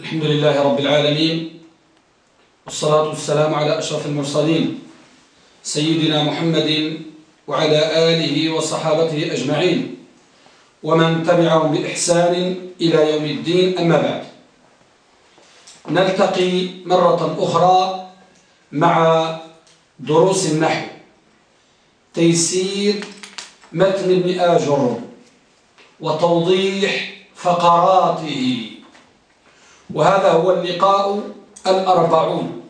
الحمد لله رب العالمين والصلاة والسلام على أشرف المرسلين سيدنا محمد وعلى آله وصحابته أجمعين ومن تبعهم بإحسان إلى يوم الدين أما بعد. نلتقي مرة أخرى مع دروس النحو. تيسير متن ابن آجر وتوضيح فقراته. وهذا هو اللقاء الأربعون.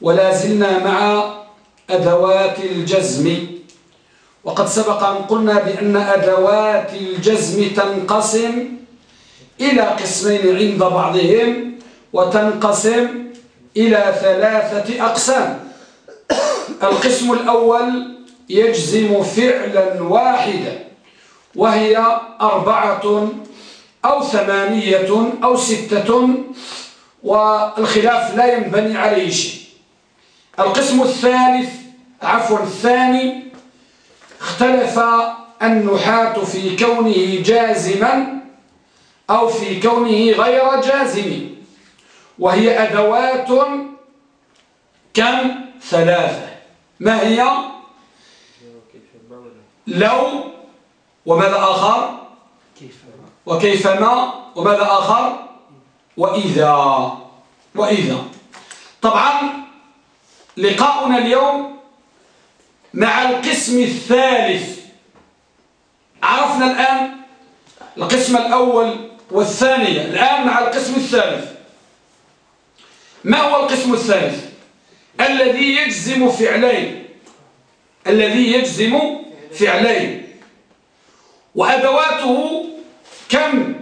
ولا زلنا مع أدوات الجزم. وقد سبق أن قلنا بأن أدوات الجزم تنقسم إلى قسمين عند بعضهم وتنقسم إلى ثلاثة أقسام. القسم الأول يجزم فعلا واحدا وهي أربعة أو ثمانية أو ستة والخلاف لا ينبني عليه شيء. القسم الثالث عفوا الثاني اختلف النحاة في كونه جازما أو في كونه غير جازم وهي أدوات كم؟ ثلاثة. ما هي؟ لو وماذا آخر؟ وكيفما وماذا آخر؟ وإذا. وإذا. طبعا لقاؤنا اليوم مع القسم الثالث. عرفنا الآن القسم الأول والثانية. الآن مع القسم الثالث. ما هو القسم الثالث؟ الذي يجزم فعلين. الذي يجزم فعلين. وأدواته كم؟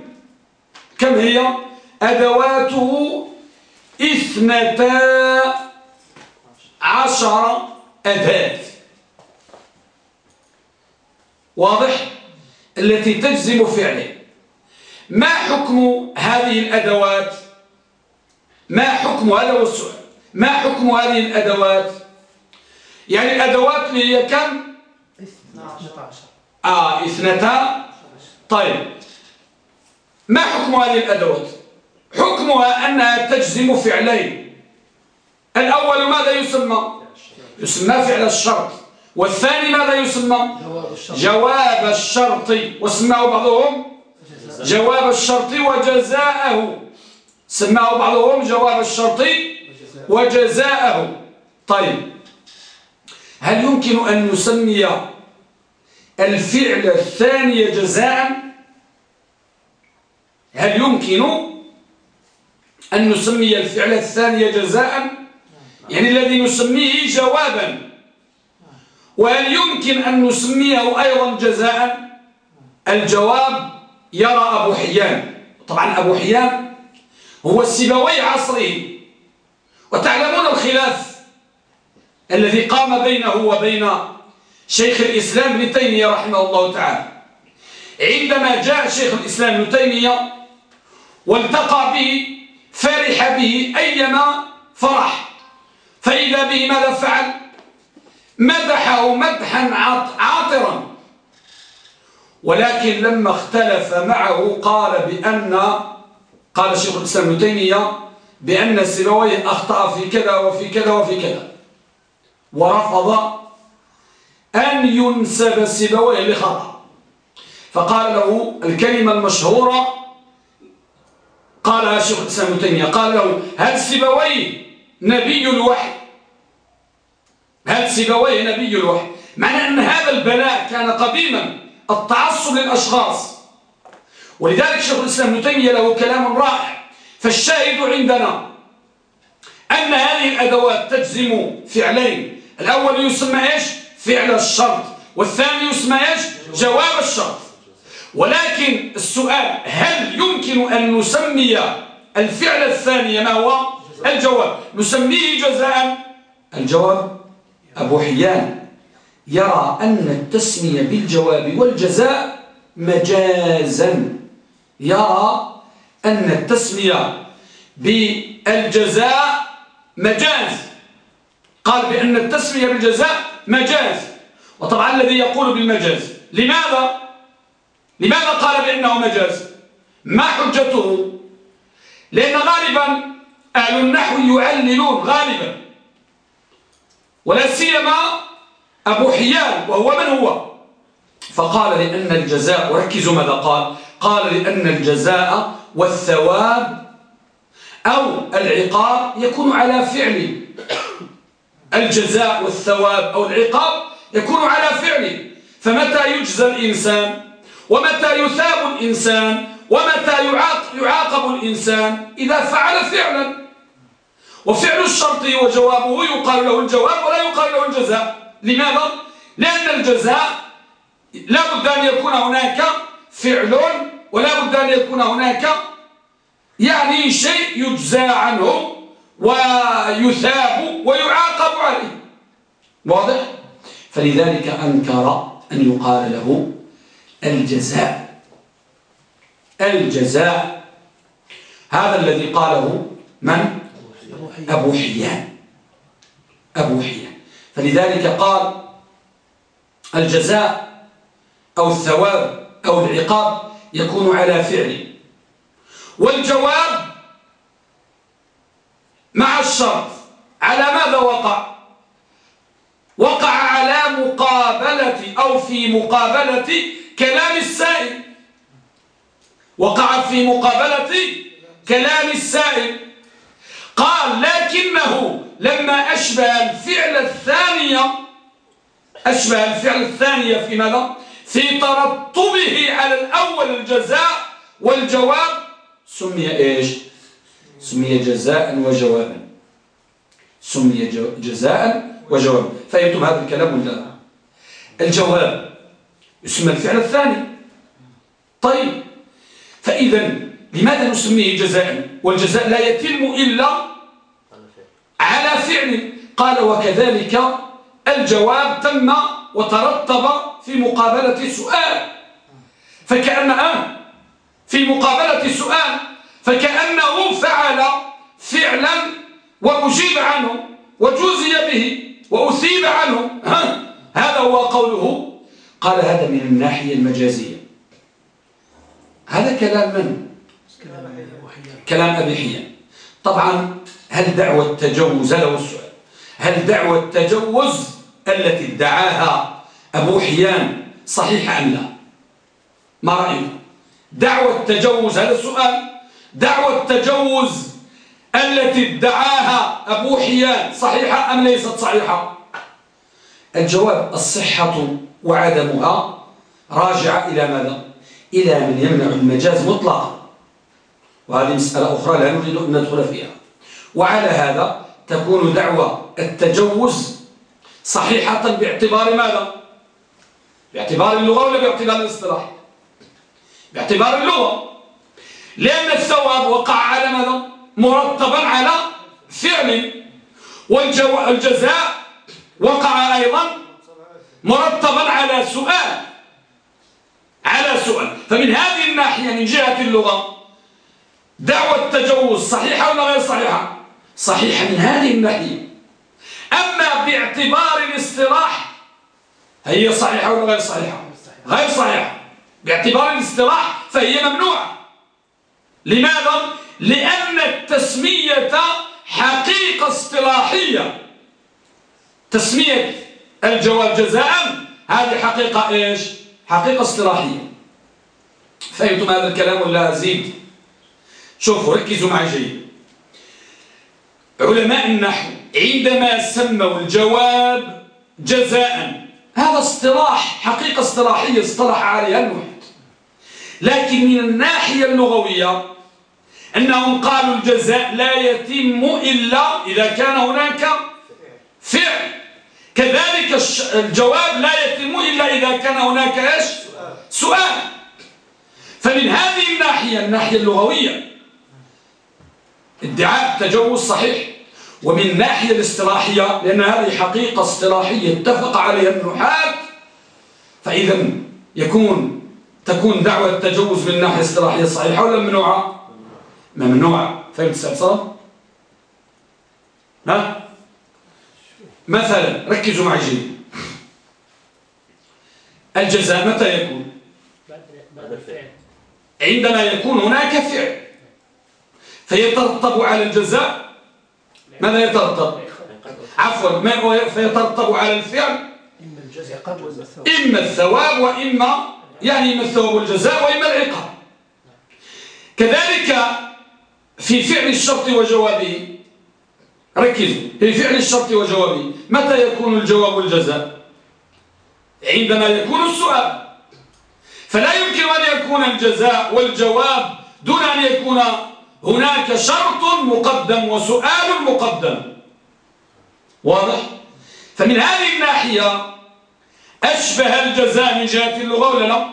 كم هي؟ أدواته اثنتا عشر أداة واضح؟ التي تجزم فعله. ما حكم هذه الأدوات؟ ما حكم هذا هو السؤال. ما حكم هذه الأدوات؟ يعني الأدوات اللي هي كم؟ 12 آه اثنتا. طيب. ما حكم هذه الأدوات حكمها أنها تجزم فعلين. الأول ماذا يسمى؟ يسمى فعل الشرط. والثاني ماذا يسمى؟ جواب الشرط. وسماه بعضهم جواب الشرط وجزاءه. سماه بعضهم جواب الشرط وجزاءه. طيب هل يمكن أن نسمي الفعل الثاني جزاء؟ هل يمكن أن نسمي الفعل الثاني جزاء؟ يعني الذي نسميه جوابا. وهل يمكن أن نسميه أيضا جزاء؟ الجواب يرى أبو حيان. طبعا أبو حيان هو السبوي عصره. وتعلمون الخلاف الذي قام بينه وبين شيخ الإسلام ابن تيمية رحمه الله تعالى. عندما جاء شيخ الإسلام ابن تيمية والتقى به فرح به أيما فرح. فإذا به ماذا فعل؟ مدحه مدحا عاطرا. ولكن لما اختلف معه قال بأن قال شيخ الإسلام ابن تيمية بأن سلويه أخطأ في كذا وفي كذا وفي كذا. ورفض أن ينسب سبويه لخطأ. فقال له الكلمة المشهورة قالها شيخ الإسلام تيمية قال له هل سبويه نبي الوحي؟ هل سبويه نبي الوحي؟ معنى أن هذا البلاء كان قديما التعصب للأشخاص. ولذلك شيخ الإسلام تيمية له كلام رائع. فالشاهد عندنا أن هذه الأدوات تجزم فعلين. الأول يسمى إيش؟ فعل الشرط. والثاني يسمى إيش؟ جواب الشرط. ولكن السؤال هل يمكن أن نسمي الفعل الثاني ما هو؟ الجواب. نسميه جزاء الجواب. أبو حيان يرى أن التسمية بالجواب والجزاء مجازا. يرى أن التسمية بالجزاء مجاز. قال بأن التسمية بالجزاء مجاز. وطبعا الذي يقول بالمجاز. لماذا؟ لماذا قال بأنه مجاز؟ ما حجته؟ لأن غالبا أهل النحو يعللون غالبا. ولا سيما أبو حيان وهو من هو؟ فقال لأن الجزاء وركزوا ماذا قال؟ قال لأن الجزاء والثواب أو العقاب يكون على فعل. الجزاء والثواب أو العقاب يكون على فعل. فمتى يجزى الإنسان؟ ومتى يثاب الإنسان؟ ومتى يعاقب الإنسان؟ إذا فعل فعلا. وفعل الشرط وجوابه يقال له الجواب ولا يقال له الجزاء. لماذا؟ لأن الجزاء لا بد أن يكون هناك فعل ولا بد أن يكون هناك يعني شيء يجزى عنه ويثاب ويعاقب عليه. واضح؟ فلذلك أنكر أن يقال له الجزاء. الجزاء. هذا الذي قاله من؟ أبو حيان. أبو حيان. فلذلك قال الجزاء أو الثواب أو العقاب يكون على فعل. والجواب مع الشرط. على ماذا وقع؟ وقع على مقابلة أو في مقابلة كلام السائل. وقع في مقابلة كلام السائل. قال لكنه لما أشبه الفعل الثانية أشبه الفعل الثانية في ماذا؟ في ترتبه على الأول الجزاء والجواب سمي إيش؟ سمي جزاء وجوابا. سمي جزاء وجوابا. فهمتم هذا الكلام ولا الجواب يسمى الفعل الثاني. طيب فإذا لماذا نسميه جزاء؟ والجزاء لا يتم إلا على فعل. قال وكذلك الجواب تم وترتب في مقابلة سؤال. فكأن آه في مقابلة سؤال فكأنه فعل فعلا وأجيب عنه وجوزي به وأثيب عنه. هذا هو قوله قال هذا من الناحية المجازية. هذا كلام من؟ كلام أبي حيان. طبعا هل دعوة التجوز هو السؤال. هل دعوة التجوز التي ادعاها أبو حيان صحيحة أم لا؟ ما رأيك؟ دعوة التجوز هذا السؤال. دعوة التجوز التي ادعاها أبو حيان صحيحة أم ليست صحيحة؟ الجواب الصحة وعدمها راجعة إلى ماذا؟ إلى من يمنع المجاز مطلقا. وهذه مسألة أخرى لا نريد أن ندخل فيها. وعلى هذا تكون دعوة التجوز صحيحة باعتبار ماذا؟ باعتبار اللغة ولا باعتبار الاصطلاح؟ باعتبار اللغة. لأن الثواب وقع على ماذا؟ مرتبا على فعل. والجزاء وقع أيضا مرتبا على سؤال. على سؤال. فمن هذه الناحية من جهة اللغة دعوة التجوز صحيحة ولا غير صحيحة؟ صحيحة من هذه الناحية. أما باعتبار الاصطلاح هي صحيحة ولا غير صحيحة؟ غير صحيحة. باعتبار الاصطلاح فهي ممنوعة. لماذا؟ لأن التسمية حقيقة اصطلاحية. تسمية الجواب جزاء. هذه حقيقة إيش؟ حقيقة اصطلاحية. فهمتم هذا الكلام ولا أزيد؟ شوفوا ركزوا معي جيد. علماء النحو عندما سموا الجواب جزاء هذا اصطلاح حقيقة اصطلاحية اصطلح عليها المحيط. لكن من الناحية اللغوية أنهم قالوا الجزاء لا يتم إلا إذا كان هناك فعل. كذلك الجواب لا يتم إلا إذا كان هناك إيش؟ سؤال. فمن هذه الناحية الناحية اللغوية ادعاء التجوز صحيح. ومن الناحية الاصطلاحية لأن هذه حقيقة اصطلاحية اتفق عليها النحاة فإذا يكون تكون دعوة التجوز من الناحية الاصطلاحية صحيحة ولا ممنوعة؟ ممنوعة. فهمت استفسار ها مثلا ركزوا معي جيد. الجزاء متى يكون؟ عندما يكون هناك فعل. فيترتب على الجزاء؟ ماذا يترتب؟ عفوا فيترتب على الفعل؟ إما الثواب وإما يعني إما الثواب والجزاء وإما العقاب. كذلك في فعل الشرط وجوابه ركزوا في فعل الشرط وجوابه متى يكون الجواب والجزاء؟ عندما يكون السؤال فلا يمكن أن يكون الجزاء والجواب دون أن يكون هناك شرط مقدم وسؤال مقدم. واضح؟ فمن هذه الناحية أشبه الجزاء من جهة اللغة ولا لا؟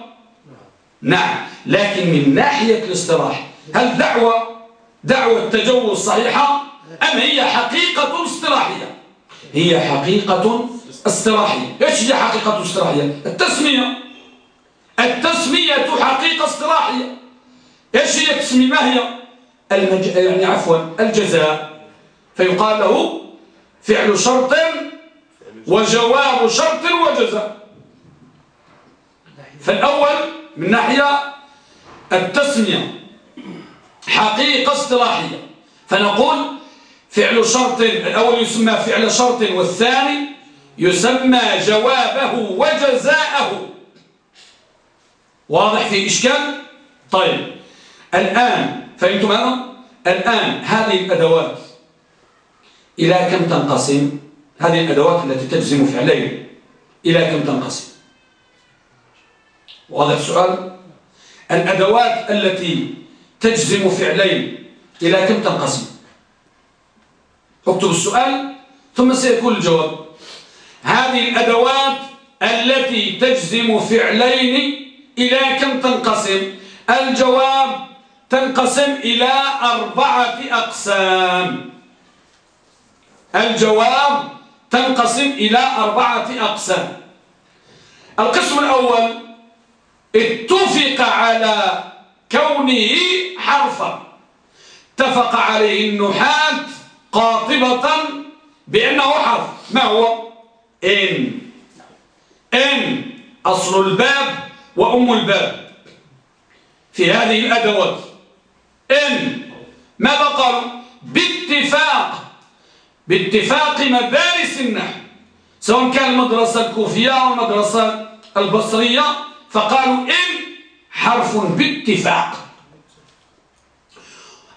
نعم لكن من ناحية الاصطلاح هل دعوة دعوة التجوز صحيحة أم هي حقيقة اصطلاحية؟ هي حقيقة اصطلاحية إيش هي حقيقة اصطلاحية التسمية. التسمية حقيقة اصطلاحية إيش هي التسمية؟ ما هي؟ المج... يعني عفوا الجزاء. فيقال له فعل شرط وجواب شرط وجزاء. فالأول من ناحية التسمية حقيقة اصطلاحية فنقول فعل شرط الأول يسمى فعل شرط والثاني يسمى جوابه وجزاءه. واضح في إشكال؟ طيب. الآن فهمتم هذا الآن هذه الأدوات إلى كم تنقسم؟ هذه الأدوات التي تجزم فعلين إلى كم تنقسم؟ واضح السؤال الأدوات التي تجزم فعلين إلى كم تنقسم؟ اكتب السؤال ثم سيكون الجواب. هذه الأدوات التي تجزم فعلين إلى كم تنقسم؟ الجواب تنقسم إلى أربعة أقسام. الجواب تنقسم إلى أربعة أقسام. القسم الأول اتفق على كونه حرفا. اتفق عليه النحاة قاطبة بأنه حرف. ما هو؟ إن. إن أصل الباب وأم الباب. في هذه الأدوات. إن ماذا قالوا باتفاق. باتفاق مدارس النحو. سواء كان المدرسة الكوفية أو المدرسة البصرية فقالوا إن حرف باتفاق.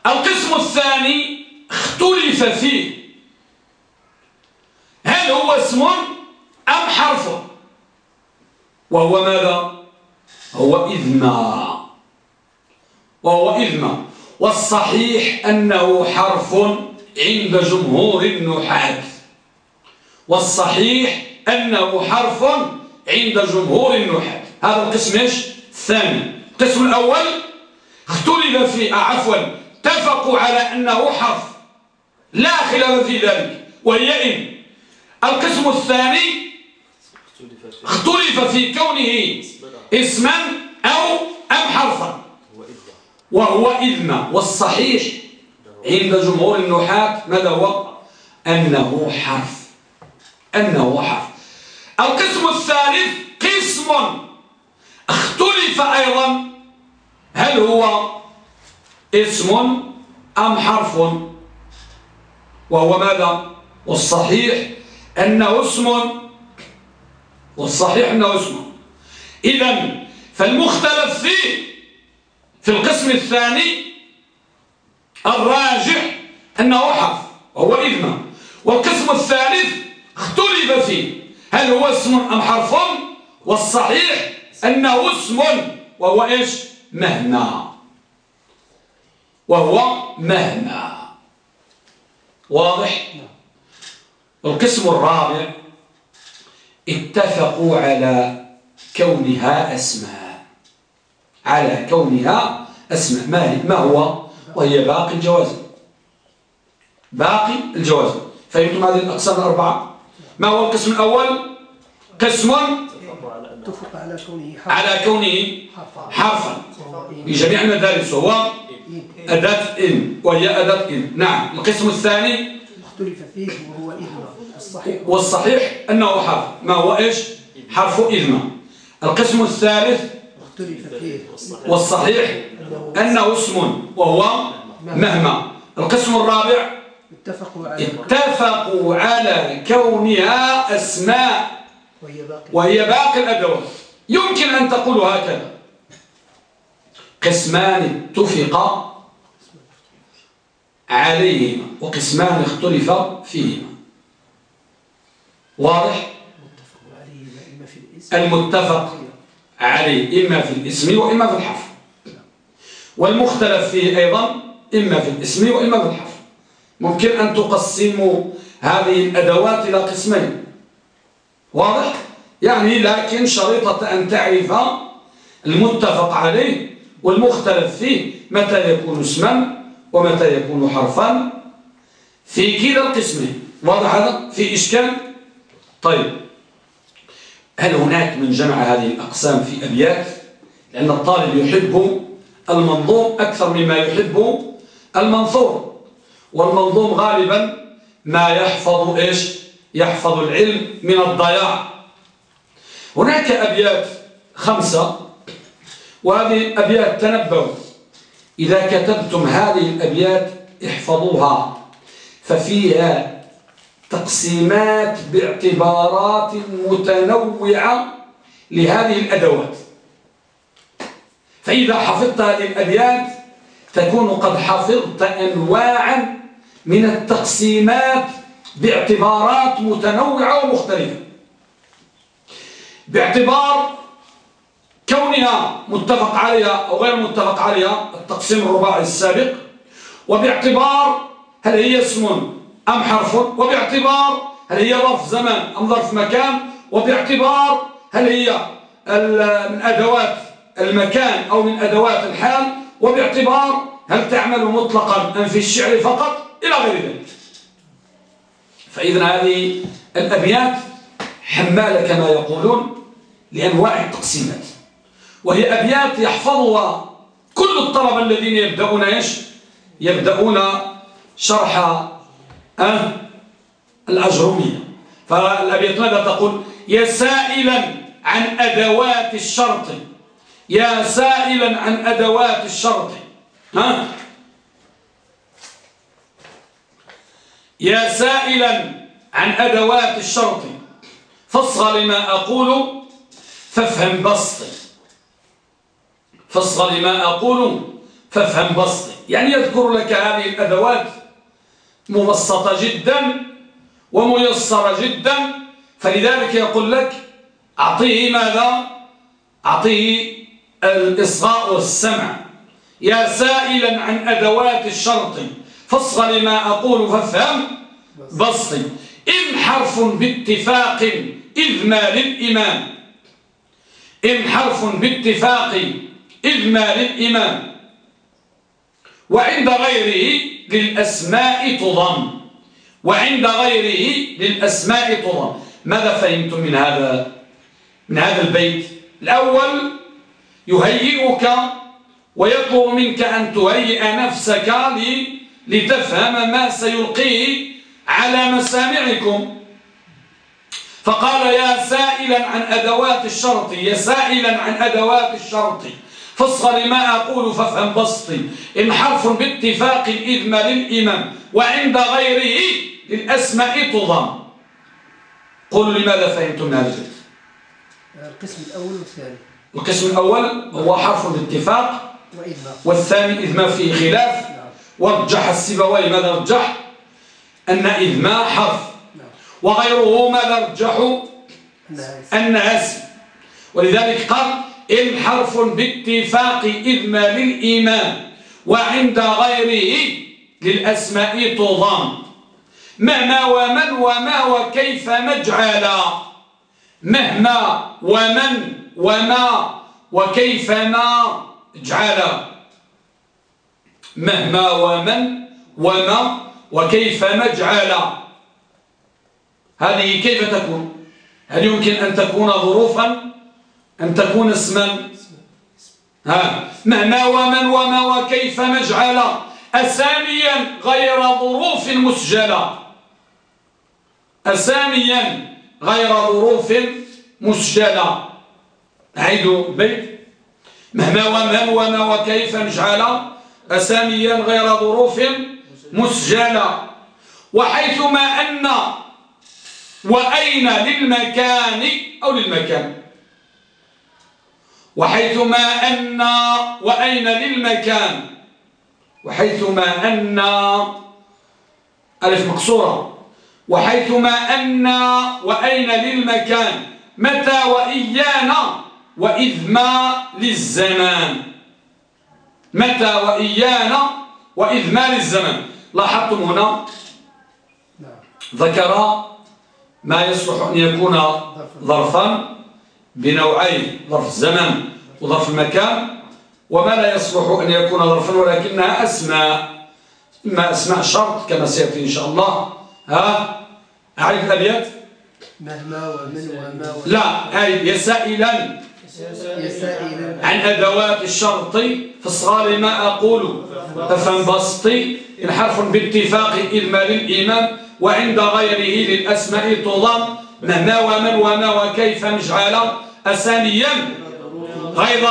القسم الثاني اختلف فيه. هل هو اسم أم حرف؟ وهو ماذا؟ هو إذما وهو إذما والصحيح أنه حرف عند جمهور النحاة. والصحيح أنه حرف عند جمهور النحاة. هذا القسم إيش؟ الثاني. القسم الأول اختلف في عفوا اتفقوا على أنه حرف. لا خلاف في ذلك. وهي إن القسم الثاني اختلف في كونه اسما أو أم حرفا. وهو إذن والصحيح عند جمهور النحاة ماذا هو؟ أنه حرف. أنه حرف. القسم الثالث قسم اختلف أيضا. هل هو اسم أم حرف؟ وهو ماذا؟ والصحيح أنه اسم والصحيح أنه اسم. إذا فالمختلف فيه في القسم الثاني الراجح أنه حرف وهو إذن. والقسم الثالث اختلف فيه. هل هو اسم أم حرف؟ والصحيح أنه اسم وهو إيش؟ مهما. وهو مهما. واضح؟ القسم الرابع اتفقوا على كونها أسماء. على كونها أسماء. ما, ما هو؟ وهي باقي الجواز باقي الجواز فهمتم هذه الأقسام الأربعة؟ ما هو القسم الأول؟ قسم اتفق على كونه حرفا. على كونه حرفا. في جميع المدارس هو أداة إن وهي أداة إن. نعم. القسم الثاني؟ اختلف فيه وهو إذن الصحيح والصحيح أنه حرف. ما هو إيش؟ حرف إذن القسم الثالث اختلف فيه. والصحيح أنه اسم وهو مهما. القسم الرابع اتفقوا على اتفقوا على كونها أسماء وهي باقي الأدوات. يمكن أن تقول هكذا. قسمان اتفق عليهما وقسمان اختلف فيهما واضح؟ المتفق عليه إما في الاسم وإما في الحرف. والمختلف فيه أيضا إما في الاسم وإما في الحرف. ممكن أن تقسموا هذه الأدوات إلى قسمين. واضح؟ يعني لكن شريطة أن تعرف المتفق عليه والمختلف فيه متى يكون اسما ومتى يكون حرفا؟ في كلا القسمين واضح هذا؟ في إشكال؟ طيب. هل هناك من جمع هذه الأقسام في أبيات؟ لأن الطالب يحب المنظوم أكثر مما يحب المنظور والمنظوم غالبا ما يحفظ إيش؟ يحفظ العلم من الضياع. هناك أبيات خمسة وهذه الأبيات تنبهوا إذا كتبتم هذه الأبيات احفظوها ففيها تقسيمات باعتبارات متنوعة لهذه الأدوات. فإذا حفظت هذه الأبيات تكون قد حفظت أنواعا من التقسيمات باعتبارات متنوعة ومختلفة. باعتبار كونها متفق عليها أو غير متفق عليها التقسيم الرباعي السابق. وباعتبار هل هي اسم أم حرف وباعتبار هل هي ظرف زمان أم ظرف مكان وباعتبار هل هي من أدوات المكان أو من أدوات الحال وباعتبار هل تعمل مطلقا أم في الشعر فقط إلى غير ذلك. فإذا هذه الأبيات حمالة كما يقولون لأنواع التقسيمات. وهي أبيات يحفظها كل الطلبة الذين يبدأون إيش؟ يبدأون شرح أه؟ الأجرمية. فالأبيات ماذا تقول يا سائلا عن أدوات الشرط. يا سائلا عن أدوات الشرط. ها؟ يا سائلا عن أدوات الشرط. فاصغى لما أقول فافهم بسطي. فاصغى لما أقول فافهم بسطي. يعني يذكر لك هذه الأدوات مبسطة جدا وميسرة جدا. فلذلك يقول لك أعطيه ماذا؟ أعطيه الإصغاء والسمع. يا سائلا عن أدوات الشرط فاصغى لما أقول فافهم بسطي. إن حرف باتفاق إذ ما للإمام. إن حرف باتفاق إذ ما للإمام وعند غيره للأسماء تضم. وعند غيره للأسماء تضم. ماذا فهمتم من هذا؟ من هذا البيت؟ الأول يهيئك ويطلب منك أن تهيئ نفسك لتفهم ما سيلقيه على مسامعكم. فقال يا سائلا عن أدوات الشرط يا سائلا عن أدوات الشرط. فاصغر لما أقول فافهم بسطي. إن حرف باتفاق الإذم للإمام وعند غيره للأسماء تضم. قولوا لماذا فهمتم هذا القسم الأول والثاني. القسم الأول هو حرف الاتفاق والثاني إذ فيه خلاف. نعم. ورجح السبوي ماذا رجح أن إذ حرف. نعم. وغيره ماذا رجحوا أنها اسم. ولذلك قال إن حرف باتفاق إذ للإيمان وعند غيره للأسماء تضام. مهما ومن وما وكيف مجعلا. مهما ومن وما وكيف ما اجعلا مهما ومن وما وكيف مجعلا. هذه كيف تكون؟ هل يمكن أن تكون ظروفا؟ أن تكون اسما. ها. مهما ومن وما وكيف مجعلا أساميا غير ظروف مسجلة. أساميا غير ظروف مسجلة. أعيد بيت مهما ومن وما وكيف نجعل أساميا غير ظروف مسجلة. وحيثما أن وأين للمكان أو للمكان؟ وحيثما أن وأين للمكان. وحيثما أن ألف مقصورة وحيثما أن وأين للمكان. متى وإيانا وإذ ما للزمان. متى وإيانا وإذ ما للزمان. لاحظتم هنا؟ نعم. ذكر ما يصلح أن يكون ظرفا. بنوعين ظرف الزمان وظرف المكان. وما لا يصلح أن يكون ظرفا ولكنها أسماء إما أسماء شرط كما سيأتي إن شاء الله. ها؟ أعرف الأبيات؟ مهما ومن وما لا أي يسائلا. يسائل عن أدوات الشرط فاصغى ما أقول. ففهم بسطي إن حرف باتفاق إذ ما للإمام وعند غيره للأسماء تضم. مهما ومن وما وكيف مجعل أسانيا غير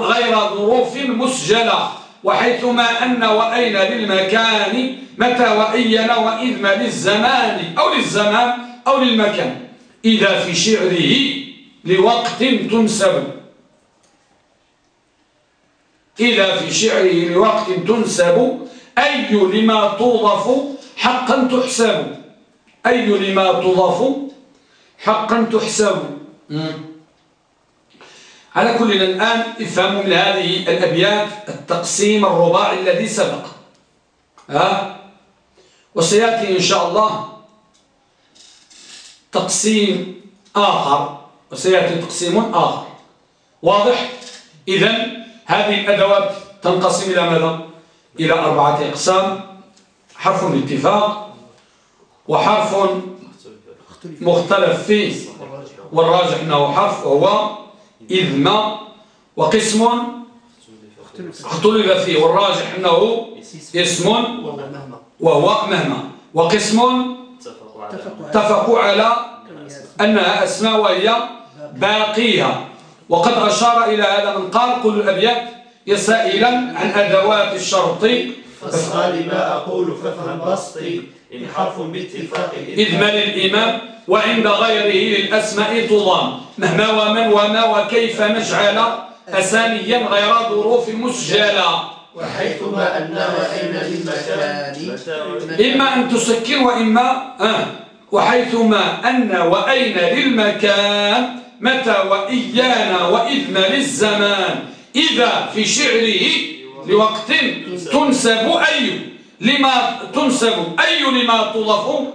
غير ظروف مسجلة وحيثما أن وأين للمكان متى وأين وإذ ما للزمان أو للزمان أو للمكان. إذا في شعره لوقت تنسب. إذا في شعره لوقت تنسب أي لما توظف حقا تحسب. أي لما توظف حقا تحسب. على كل الآن افهموا من هذه الأبيات التقسيم الرباعي الذي سبق. ها؟ وسيأتي إن شاء الله تقسيم آخر. وسيأتي تقسيم آخر. واضح؟ إذا هذه الأدوات تنقسم إلى ماذا؟ إلى أربعة أقسام. حرف الاتفاق وحرف مختلف فيه. والراجح أنه حرف وهو إذ ما وقسم. اختلف فيه. والراجح أنه اسم وهو مهما. وقسم اتفقوا على أنها أسماء وهي باقيها وقد أشار إلى هذا من قال قل الأبيات يسائلا عن أدوات الشرط فاسأل لما أقول فافهم بسطي. إن حرف باتفاق إذ من الإمام وعند غيره للأسماء تضام. مهما ومن وما وكيف نجعل أسانيا غير ظروف مسجلة وحيثما أن وأين للمكان. إما أن تسكن وإما آه. وحيثما أن وأين للمكان متى وإيانا وإذن للزمان. إذا في شعره لوقت تنسب أي لما تنسب أي لما تضف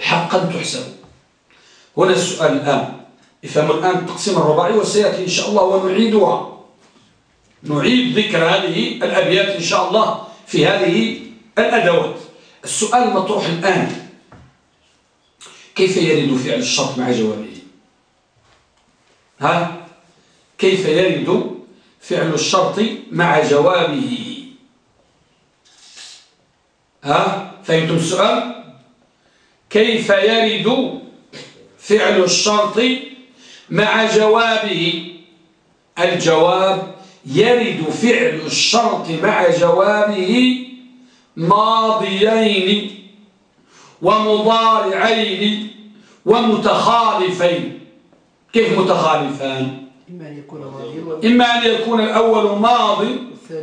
حقا تحسب. هنا السؤال الآن. افهموا الآن التقسيم الرباعي وسيأتي إن شاء الله ونعيدها. نعيد ذكر هذه الأبيات إن شاء الله في هذه الأدوات. السؤال المطروح الآن. كيف يرد فعل الشرط مع جوابه؟ ها؟ كيف يرد فعل الشرط مع جوابه. ها؟ فهمتم السؤال؟ كيف يرد فعل الشرط مع جوابه؟ الجواب يرد فعل الشرط مع جوابه ماضيين ومضارعين ومتخالفين. كيف متخالفان إما أن يكون ماضيا إما أن يكون الأول ماضي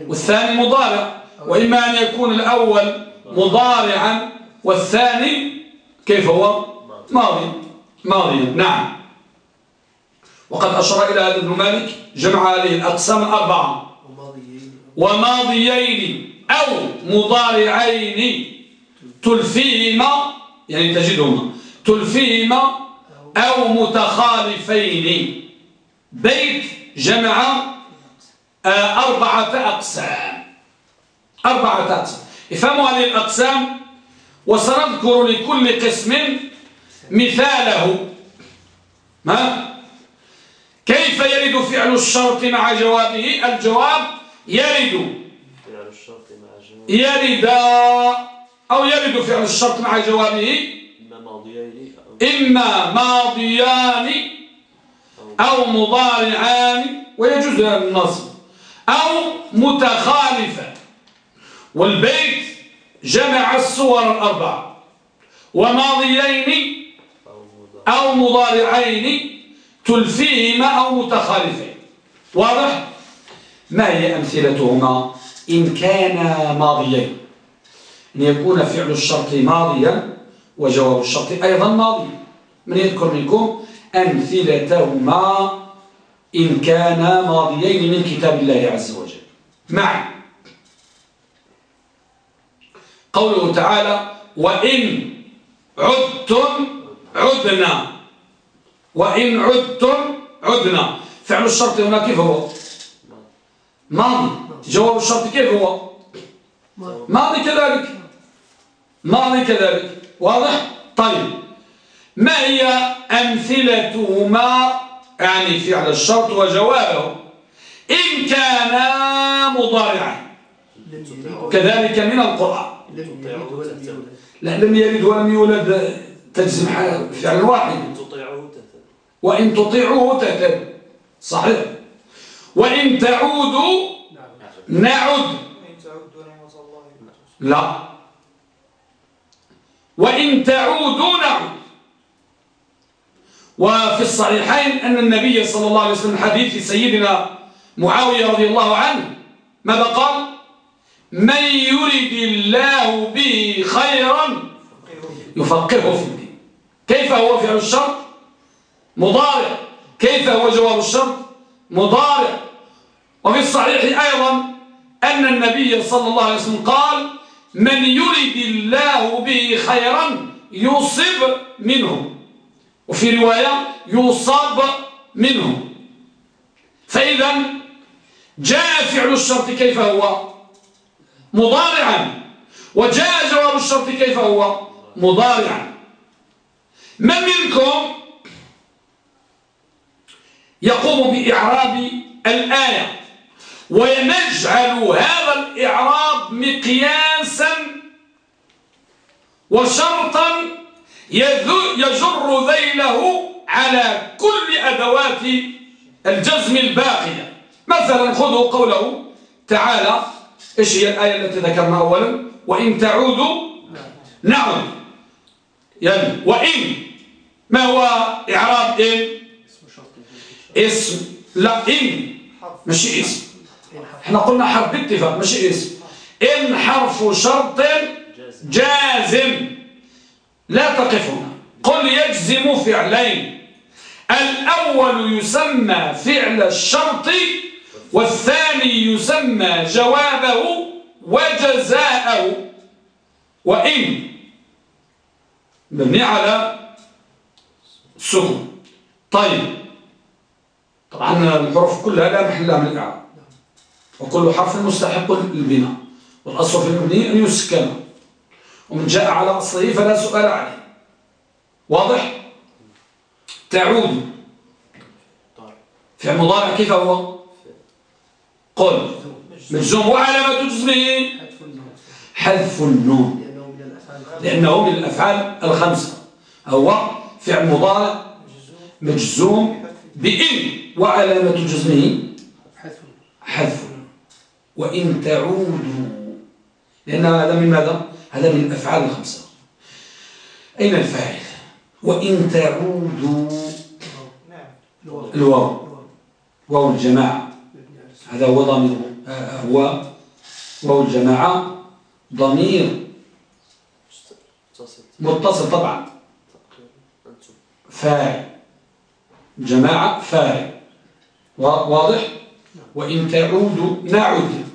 والثاني مضارع وإما أن يكون الأول مضارعا والثاني كيف هو؟ ماضي. ماضيا نعم. وقد أشار إلى هذا ابن مالك جمع عليه الأقسام الأربعة وماضيين. وماضيين أو مضارعين تلفيهما يعني تجدهما تلفيهما أو متخالفين. بيت جمع آه، أربعة أقسام. أربعة أقسام. افهموا هذه الأقسام. وسنذكر لكل قسم مثاله. ما كيف يرد فعل الشرط مع جوابه؟ الجواب يرد. يرد. أو يرد فعل الشرط مع جوابه؟ إما ماضيين أو إما ماضيان. أو مضارعان ويجوز هذا النصب أو متخالفة. والبيت جمع الصور الأربعة وماضيين أو مضارعين تلفيهما أو متخالفين. واضح؟ ما هي أمثلتهما إن كانا ماضيين؟ أن يكون فعل الشرط ماضيا وجواب الشرط أيضا ماضي من يذكر منكم أمثلتهما إن كانا ماضيين من كتاب الله عز وجل. معا قوله تعالى وإن عدتم عدنا. وإن عدتم عدنا. فعل الشرط هنا كيف هو؟ ماضي. جواب الشرط كيف هو؟ ماضي كذلك. ماضي كذلك. واضح؟ طيب. ما هي أمثلتهما؟ يعني فعل الشرط وجوابه. إن كان مضارعا كذلك من القرآن. لا لم يلد ولم يولد تجزم فعل واحد. وإن تطيعوه تهتدوا. صحيح. وإن تعودوا نعد لا. وإن تعودوا نعد وفي الصحيحين أن النبي صلى الله عليه وسلم حديث سيدنا معاوية رضي الله عنه. ماذا قال؟ من يرد الله به خيرا يفقهه في الدين. كيف هو فعل الشرط؟ مضارع. كيف هو جواب الشرط؟ مضارع. وفي الصحيح أيضا أن النبي صلى الله عليه وسلم قال من يرد الله به خيرا يصب منه. وفي رواية يصاب منه. فإذا جاء فعل الشرط كيف هو؟ مضارعا. وجاء جواب الشرط كيف هو؟ مضارعا. من منكم يقوم بإعراب الآية ونجعل هذا الإعراب مقياسا وشرطا يجر ذيله على كل أدوات الجزم الباقية. مثلا خذوا قوله تعالى إيش هي الآية التي ذكرنا أولا؟ وإن تعودوا نعم. يعني وإن ما هو إعراب إن اسم. لا إن. مش اسم إحنا قلنا حرف باتفاق مش اسم إن حرف شرط جازم. لا تقف هنا قل يجزم فعلين. الأول يسمى فعل الشرط والثاني يسمى جوابه وجزاءه. وإن مبني على سكون. طيب. طبعا الحروف كلها لا محل من الإعراب. وكل حرف مستحق للبناء. والأصل في المبني أن يسكن. ومن جاء على أصله فلا سؤال عليه. واضح؟ تعود. في مضارع كيف هو؟ قل. مجزوم. وعلامة جزمه؟ حذف النون. لأنه من الأفعال الخمسة. هو فعل مضارع مجزوم بإن. وعلامة جزمه؟ حذف. وإن تعودوا. لأن هذا من ماذا؟ هذا من الأفعال الخمسة. أين الفاعل؟ وإن تعودوا الواو. واو الجماعة. هذا هو ضمير هو واو الجماعة. ضمير متصل طبعا. فاعل. جماعة فاعل. واضح؟ وإن تعودوا نعود.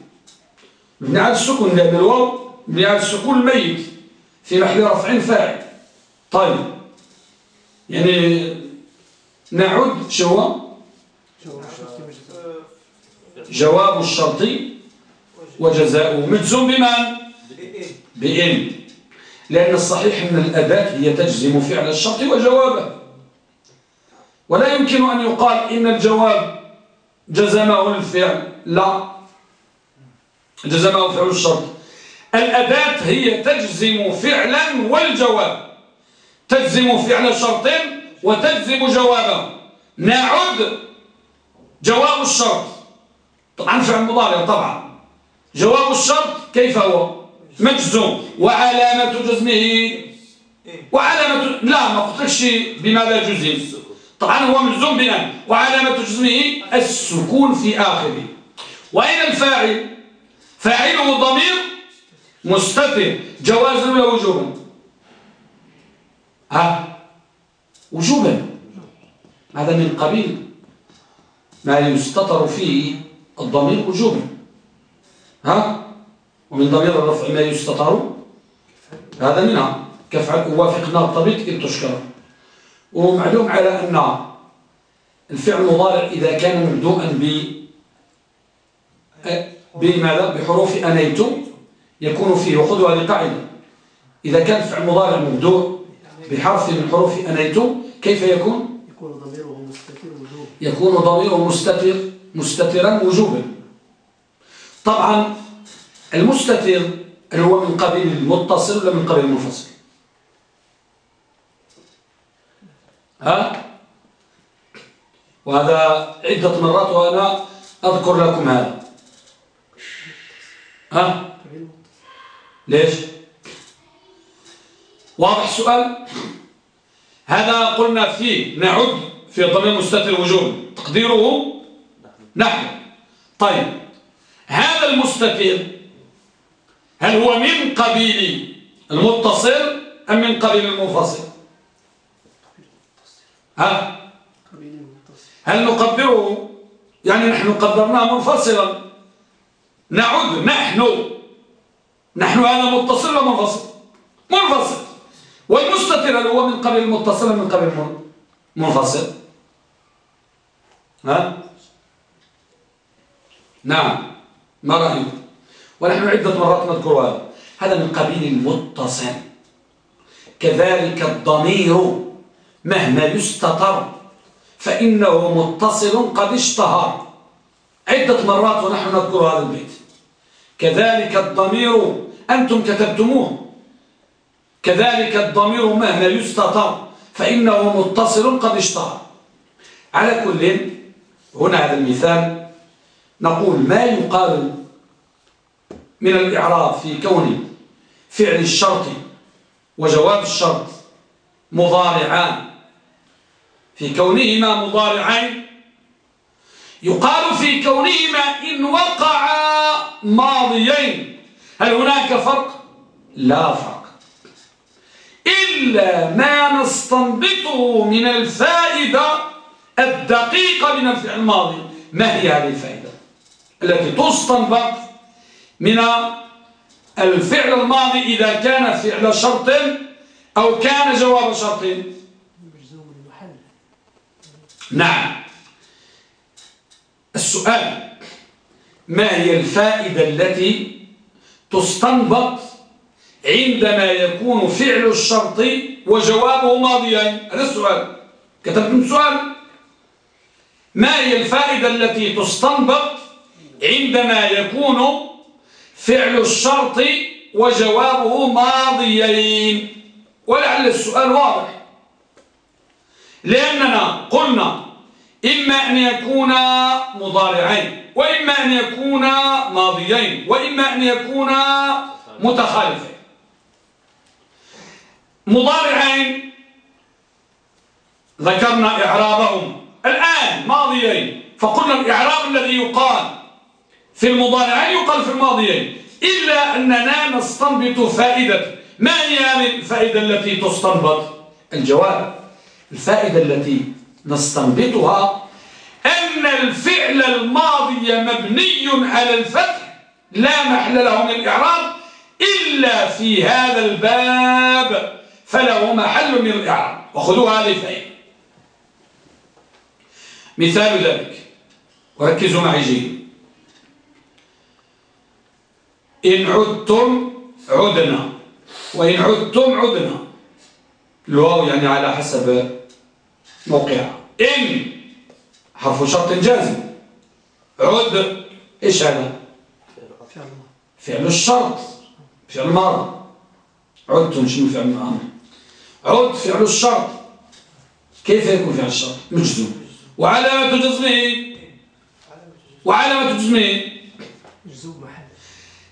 مبني على السكون لأن الواو على السكون الميت في محل رفع فاعل. طيب. يعني نعود. شو جواب الشرط وجزاؤه مجزوم بمن بإن. لأن الصحيح أن الأداة هي تجزم فعل الشرط وجوابه. ولا يمكن أن يقال إن الجواب جزمه الفعل. لا. جزمه فعل الشرط. الأداة هي تجزم فعلا والجواب. تجزم فعل شرط وتجزم جوابه. نعد جواب الشرط. طبعا فعل مضارع طبعا. جواب الشرط كيف هو؟ مجزوم. وعلامة جزمه. وعلامة لا ما قلتلكش بماذا جزم. طبعا هو مجزوم بأن وعلامة جزمه السكون في آخره. وأين الفاعل؟ فاعله ضمير مستتر. جوازا ولا وجوبا ها؟ وجوبا هذا من قبيل ما يستطر فيه الضمير وجوبا ها؟ ومن ضمير الرفع ما يستطر هذا منها. كفعل وافقنا الطبيب إن تشكر. ومعلوم على أن الفعل المضارع إذا كان مبدوءا ب بماذا؟ بحروف أنيت يكون فيه وخذوا هذه قاعدة إذا كان الفعل المضارع مبدوء بحرف من حروف أنيت كيف يكون؟ يكون ضميره مستتر وجوبا. يكون ضميره مستتر مستترا وجوبا. طبعا المستتر هو من قبيل المتصل ولا من قبيل المنفصل؟ ها؟ وهذا عدة مرات وأنا أذكر لكم هذا. ها؟ ليش؟ واضح السؤال؟ هذا قلنا فيه نعد في ضمير مستتر وجوب تقديره نحن. طيب هذا المستتر هل هو من قبيل المتصل أم من قبيل المنفصل؟ ها؟ هل نقدره؟ يعني نحن قدرناه منفصلا. نعود نحن نحن هذا متصل ولا منفصل منفصل. والمستتر هو من قبل المتصل من قبل المنفصل ها؟ نعم. ما رأيك؟ ونحن عدة مرات نذكر هذا. هذا من قبيل المتصل. كذلك الضمير مهما يستطر فإنه متصل قد اشتهر. عدة مرات ونحن نذكر هذا البيت. كذلك الضمير أنتم كتبتموه. كذلك الضمير مهما يستطر فإنه متصل قد اشتهر. على كل هنا هذا المثال نقول ما يقال من الإعراب في كون فعل الشرط وجواب الشرط مضارعان. في كونهما مضارعين. يقال في كونهما إن وقعا ماضيين. هل هناك فرق؟ لا فرق. إلا ما نستنبطه من الفائدة الدقيقة من الفعل الماضي. ما هي هذه الفائدة؟ التي تستنبط من الفعل الماضي إذا كان فعل شرط أو كان جواب شرط. نعم. السؤال ما هي الفائدة التي تستنبط عندما يكون فعل الشرط وجوابه ماضيا هذا السؤال. كتبت السؤال ما هي الفائدة التي تستنبط عندما يكون فعل الشرط وجوابه ماضيين؟ ولعل السؤال واضح. لأننا قلنا إما أن يكون مضارعين وإما أن يكون ماضيين وإما أن يكون متخالفين. مضارعين ذكرنا إعرابهم. الآن ماضيين فقلنا الإعراب الذي يقال في المضارعين يقال في الماضيين. إلا أننا نستنبط فائدة. ما هي الفائدة التي تستنبط؟ الجواب الفائدة التي نستنبطها أن الفعل الماضي مبني على الفتح لا محل له من الإعراب إلا في هذا الباب فله محل من الإعراب. وخذوا هذه الفائدة مثال ذلك. وركزوا معي جيد. إن عدتم عدنا وإن عدتم عدنا. الواو يعني على حسب موقعها. إن حرف شرط جازم عد إيش هذا فعل الشرط فعل الماضي عدتم شنو فعل الماضي عد فعل الشرط. كيف يكون فعل الشرط؟ مجزوم. وعلامة جزمه. وعلامة جزمه. مجزوم محل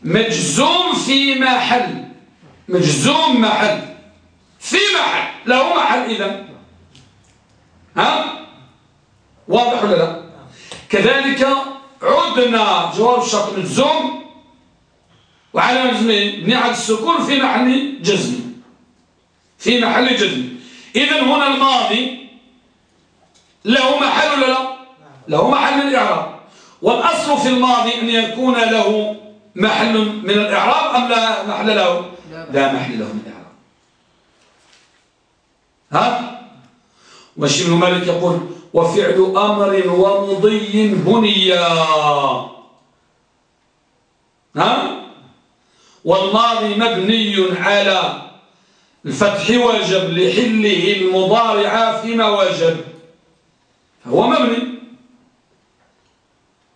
مجزوم في محل. مجزوم محل. في محل. له محل إذا. ها؟ واضح ولا لا؟ كذلك عدنا جواب الشرط مجزوم وعلى مجزمه بني السكون في محل جزم. في محل جزم. إذا هنا الماضي له محل ولا لا؟ له محل من الإعراب. والأصل في الماضي أن يكون له محل من الإعراب أم لا محل له؟ لا محل. له من الإعراب. ها؟ وشي بن مالك يقول وفعل أمر ومضي بنيا. ها والماضي مبني على الفتح وجب لحله المضارع فيما وجب. فهو مبني.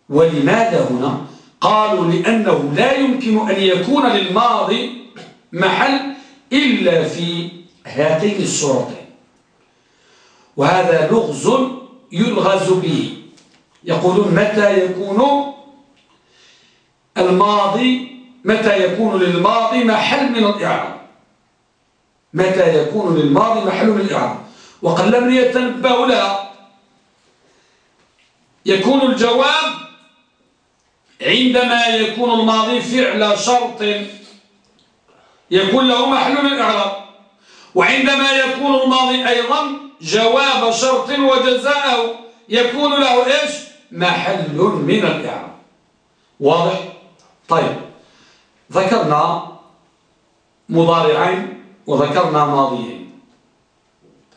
ولماذا هنا؟ قالوا لأنه لا يمكن أن يكون للماضي محل إلا في هاتين الصورتين وهذا لغز يلغز به. يقولون متى يكون الماضي؟ متى يكون للماضي محل من الإعراب. متى يكون للماضي محل من الإعراب. وقد لم يتنبه لها. يكون الجواب عندما يكون الماضي فعل شرط. يكون له محل من الإعراب. وعندما يكون الماضي أيضا جواب شرط وجزاءه يكون له إيش؟ محل من الإعراب. واضح؟ طيب. ذكرنا مضارعين وذكرنا ماضيين.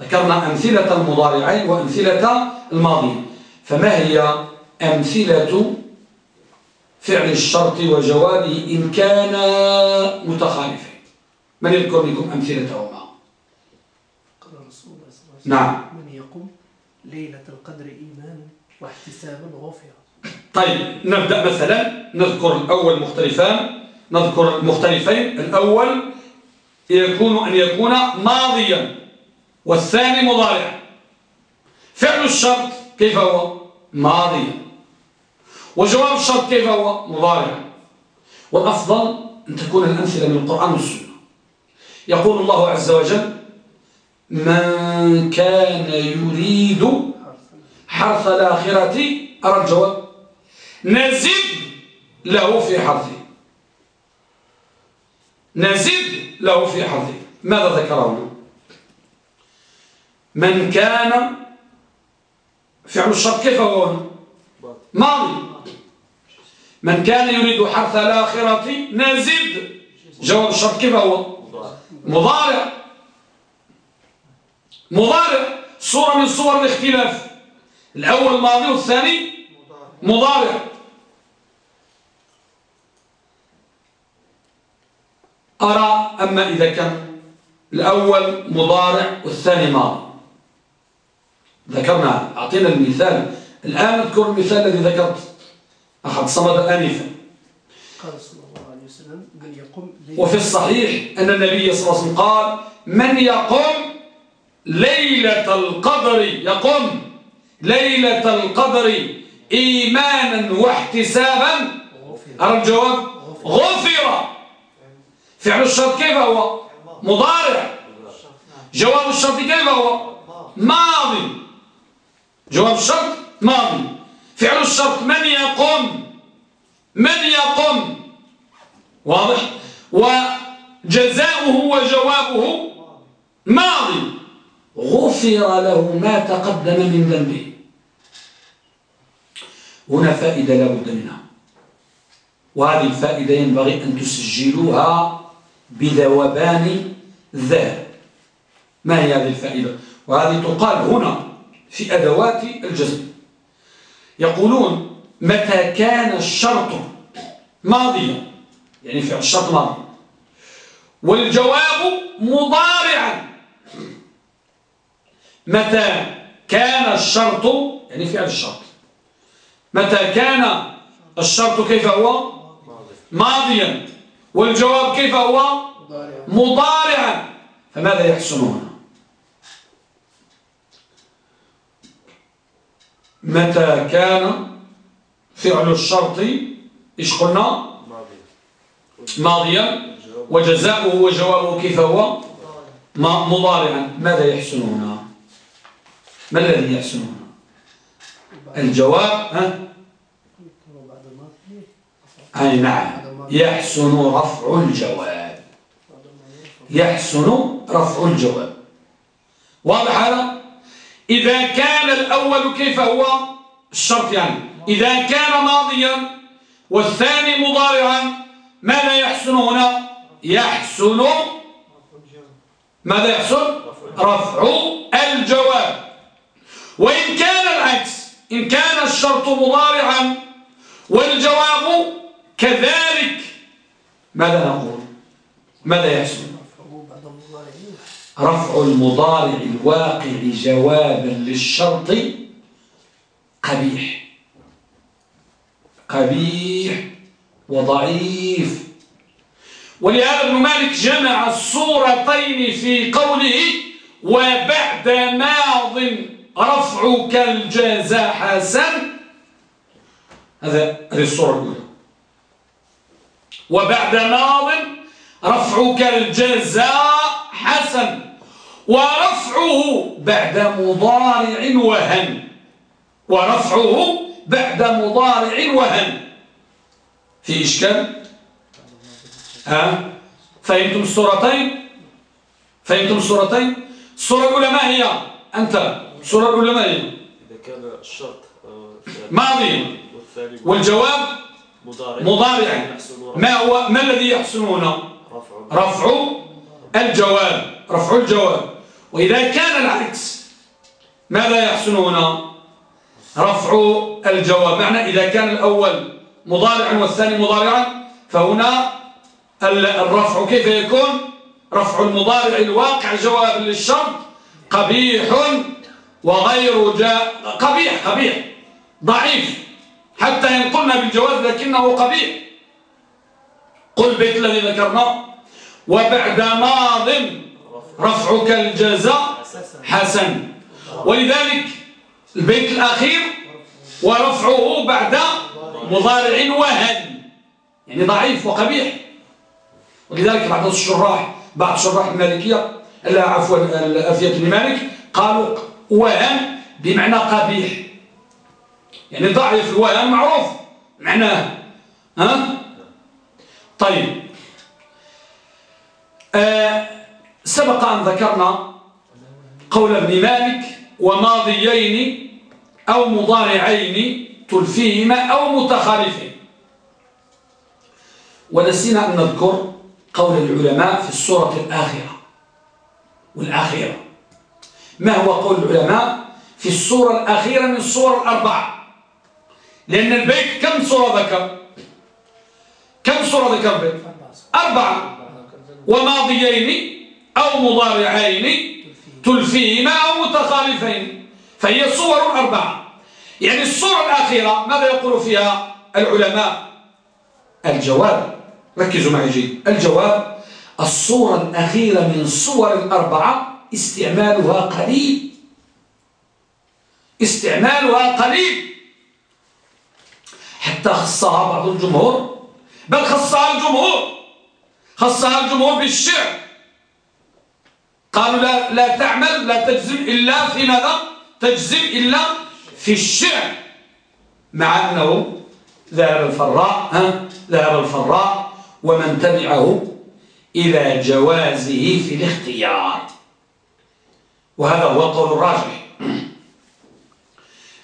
ذكرنا أمثلة المضارعين وأمثلة الماضيين. فما هي أمثلة فعل الشرط وجوابه إن كان متخالفين؟ من يذكر لكم أمثلتهما قال رسول الله صلى الله عليه وسلم نعم. من يقوم ليلة القدر إيمانا واحتسابا غفر طيب نبدأ مثلا. نذكر الأول مختلفان. نذكر المختلفين. الأول يكون أن يكون ماضيا والثاني مضارعا. فعل الشرط كيف هو؟ ماضيا. وجواب الشرط كيف هو؟ مضارعا. والأفضل أن تكون الأمثلة من القرآن والسنة. يقول الله عز وجل من كان يريد حرث الآخرة أرى الجواب. نزد له في حرثه. نزد له في حرثه. ماذا ذكره؟ من كان فعل الشرط كيف هو؟ ماضي. من كان يريد حرث الآخرة نزد. جواب الشرط كيف هو؟ مضارع. مضارع صورة من صور الاختلاف. الأول ماضي والثاني مضارع. أرى أما إذا كان الأول مضارع والثاني ماضي. ذكرنا أعطينا المثال. الآن نذكر المثال الذي ذكرت. أخذ صمد آنفا قال صلى الله عليه وسلم من يقوم وفي الصحيح أن النبي صلى الله عليه وسلم قال من يقوم ليلة القدر يقوم. ليلة القدر إيمانا واحتسابا. أرى الجواب؟ غفر. فعل الشرط كيف هو؟ مضارع. جواب الشرط كيف هو؟ ماضي. جواب الشرط ماضي. فعل الشرط من يقوم؟ من يقوم؟ واضح. وجزاؤه وجوابه ماضي. غفر له ما تقدم من ذنبه. هنا فائدة لا بد منها. وهذه الفائدة ينبغي أن تسجلوها بذوبان الذهب ما هي هذه الفائدة؟ وهذه تقال هنا في أدوات الجزم. يقولون متى كان الشرط ماضيا؟ يعني فعل الشرط ماضي. والجواب مضارعا. متى كان الشرط يعني فعل الشرط. متى كان الشرط كيف هو؟ ماضيا. والجواب كيف هو؟ مضارعا. فماذا يحسن هنا متى كان فعل الشرط؟ إيش قلنا؟ ماضيا. وجزاؤه وجوابه كيف هو؟ مضارعا. ماذا يحسن هنا ما الذي يحسن هنا الجواب ها؟ أي نعم يحسن رفع الجواب. يحسن رفع الجواب. واضح هذا؟ إذا كان الأول كيف هو؟ الشرط يعني. إذا كان ماضيا والثاني مضارعا ماذا يحسن هنا؟ يحسن ماذا يحسن؟ رفع الجواب. وإن كان العكس إن كان الشرط مضارعا والجواب كذلك ماذا نقول؟ ماذا يحسن رفع المضارع الواقع جوابا للشرط قبيح. قبيح وضعيف. ولهذا ابن مالك جمع الصورتين في قوله وبعد ماض رفعك الجزاء حسن هذا هذه الصورة الأولى. وبعد ماض رفعك الجزاء حسن ورفعه بعد مضارع وهن. ورفعه بعد مضارع وهن. في إشكال؟ ها؟ فهمتم الصورتين؟ فهمتم الصورتين؟ الصورة الأولى ما هي؟ أنت. الصورة الأولى ما هي إذا كان الشرط آه، ماضي والجواب مضارع. ما هو ما الذي يحسن هنا رفع الجواب. رفع الجواب. وإذا كان العكس ماذا يحسن هنا رفع الجواب. معنى إذا كان الأول مضارعا والثاني مضارعا فهنا الرفع كيف يكون؟ رفع المضارع الواقع جواب للشرط قبيح وغير جاء قبيح قبيح ضعيف. حتى إن قلنا بالجواز لكنه قبيح. قل بيت الذي ذكرنا. وبعد ماض رفعك الجزاء حسن. ولذلك البيت الأخير ورفعه بعد مضارع وهن. يعني ضعيف وقبيح. ولذلك بعض الشراح بعض شراح المالكية لا عفوا الأفية بن مالك قالوا وهن بمعنى قبيح. يعني ضعيف الوهن معروف معناه ها؟ طيب. آه سبق أن ذكرنا قول ابن مالك وماضيين أو مضارعين تلفيهما أو متخالفين. ونسينا أن نذكر قول العلماء في السورة الآخرة والآخرة ما هو قول العلماء في السورة الأخيرة من السور الأربعة؟ لأن البيت كم سورة ذكر؟ كم سورة ذكر البيت؟ أربعة. وماضيين أو مضارعين تلفيهما أو متخالفين. فهي صور أربعة. يعني الصورة الأخيرة ماذا يقول فيها العلماء؟ الجواب. ركزوا معي جيد. الجواب الصورة الأخيرة من الصور الأربعة استعمالها قليل. استعمالها قليل. حتى خصها بعض الجمهور. بل خصها الجمهور. خصها الجمهور بالشعر. قالوا لا, لا تعمل لا تجزم إلا في ماذا؟ تجزم إلا في الشعر. مع أنه ذهب الفراء ها؟ ذهب الفراء ومن تبعه إلى جوازه في الاختيار. وهذا هو القول الراجح.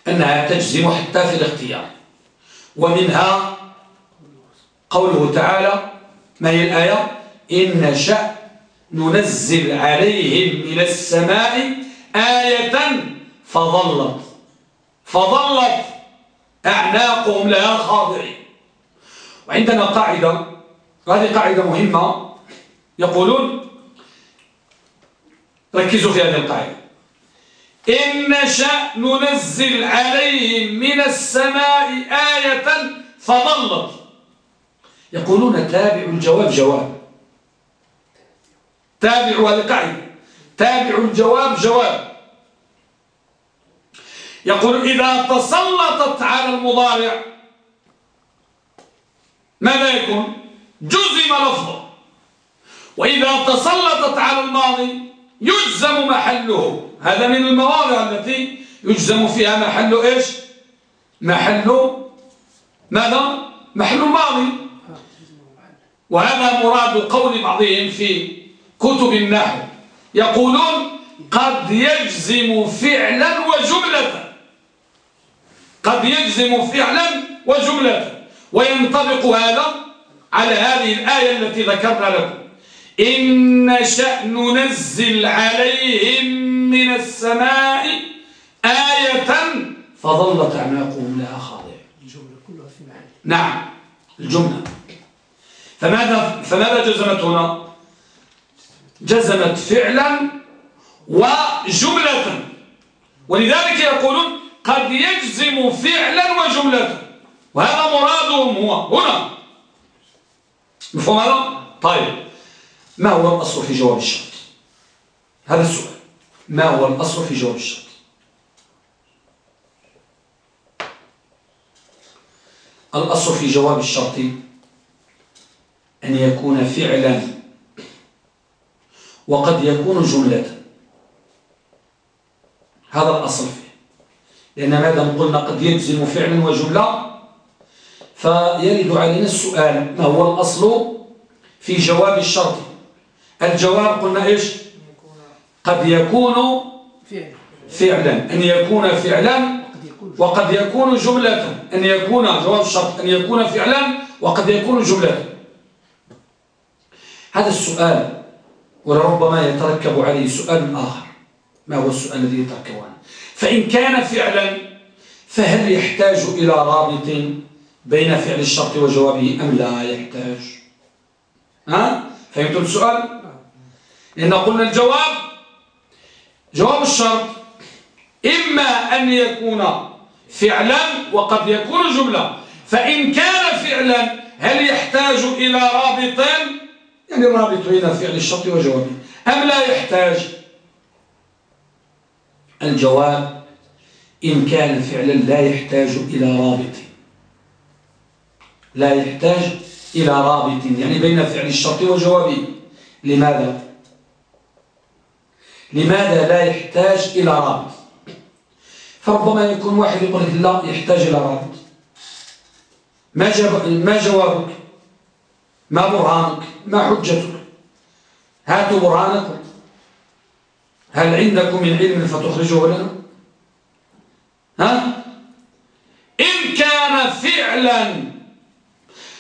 أنها تجزم حتى في الاختيار. ومنها قوله تعالى ما هي الآية؟ إن نشأ ننزل عليهم من السماء آية فظلت. فظلت. أعناقهم لها خاضعين. وعندنا قاعدة وهذه قاعدة مهمة. يقولون ركزوا في هذه القاعدة. إن نشأ ننزل عليهم من السماء آية فظلت. يقولون تابع الجواب جواب. تابعوا هذه قاعدة. تابعوا الجواب جواب. يقول إذا تسلطت على المضارع ماذا يكون؟ جزم لفظه وإذا تسلطت على الماضي يجزم محله. هذا من المواضع التي يجزم فيها محل إيش؟ محل ماذا؟ محل الماضي وهذا مراد قول بعضهم في كتب النحو. يقولون قد يجزم فعلا وجملة. قد يجزم فعلا وجملة. وينطبق هذا على هذه الآية التي ذكرنا لكم. إن شأن ننزل عليهم من السماء آية فظلت أعناقهم لها خاضعة الجملة كلها في محل نعم الجملة. فماذا, فماذا جزمت هنا؟ جزمت فعلا وجملة. ولذلك يقولون قد يجزم فعلا وجملة. وهذا مرادهم هو. هنا. مفهوم هذا؟ طيب. ما هو الأصل في جواب الشرط؟ هذا السؤال. ما هو الأصل في جواب الشرط؟ الأصل في جواب الشرط أن يكون فعلا وقد يكون جملة. هذا الأصل فيه. لأن ماذا قلنا؟ قد يجزم فعلا وجملة. فيرد علينا السؤال ما هو الأصل في جواب الشرط؟ الجواب قلنا إيش؟ قد يكون فعلا. أن يكون فعلا وقد يكون جملة. أن يكون جواب الشرط أن يكون فعلا وقد يكون جملة. هذا السؤال ولربما يتركب عليه سؤال آخر. ما هو السؤال الذي يتركب عنه فإن كان فعلا فهل يحتاج إلى رابط بين فعل الشرط وجوابه أم لا يحتاج؟ ها؟ فهمتم السؤال؟ لأن قلنا الجواب جواب الشرط إما أن يكون فعلا وقد يكون جملة فإن كان فعلا هل يحتاج إلى رابط يعني الرابط بين فعل الشرط وجوابه. أم لا يحتاج؟ الجواب إن كان فعلا لا يحتاج إلى رابط. لا يحتاج إلى رابط يعني بين فعل الشرط وجوابه. لماذا؟ لماذا لا يحتاج إلى رابط؟ فربما يكون واحد يقول لك لا يحتاج إلى رابط. ما, ما جوابك؟ ما برهانك؟ ما حجتك؟ هاتوا برهانكم. هل عندكم من علم فتخرجوه لنا؟ ها؟ إن كان فعلا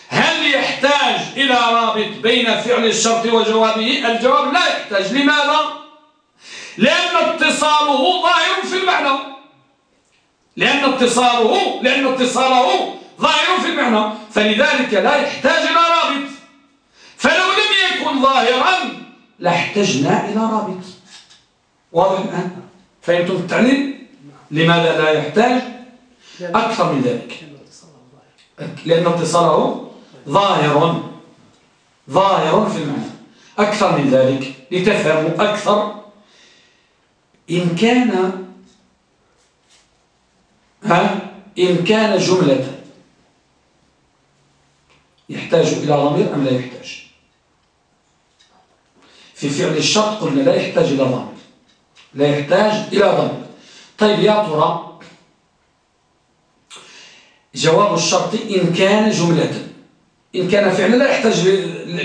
هل يحتاج إلى رابط بين فعل الشرط وجوابه؟ الجواب لا يحتاج. لماذا؟ لأن اتصاله ظاهر في المعنى. لأن اتصاله لأن اتصاله ظاهر في المعنى. فلذلك لا يحتاج إلى رابط. فلو لم يكن ظاهرا لاحتجنا إلى رابط. واضح الآن؟ فهمتم التعليل لماذا لا يحتاج؟ أكثر من ذلك. لأن اتصاله ظاهر. ظاهر في المعنى. أكثر من ذلك. لتفهموا أكثر إن كان ها؟ إن كان جملة يحتاج إلى ضمير أم لا يحتاج؟ في فعل الشرط قلنا لا يحتاج إلى ضمير لا يحتاج إلى ضمير. طيب يا ترى جواب الشرط إن كان جملة. إن كان فعلا لا يحتاج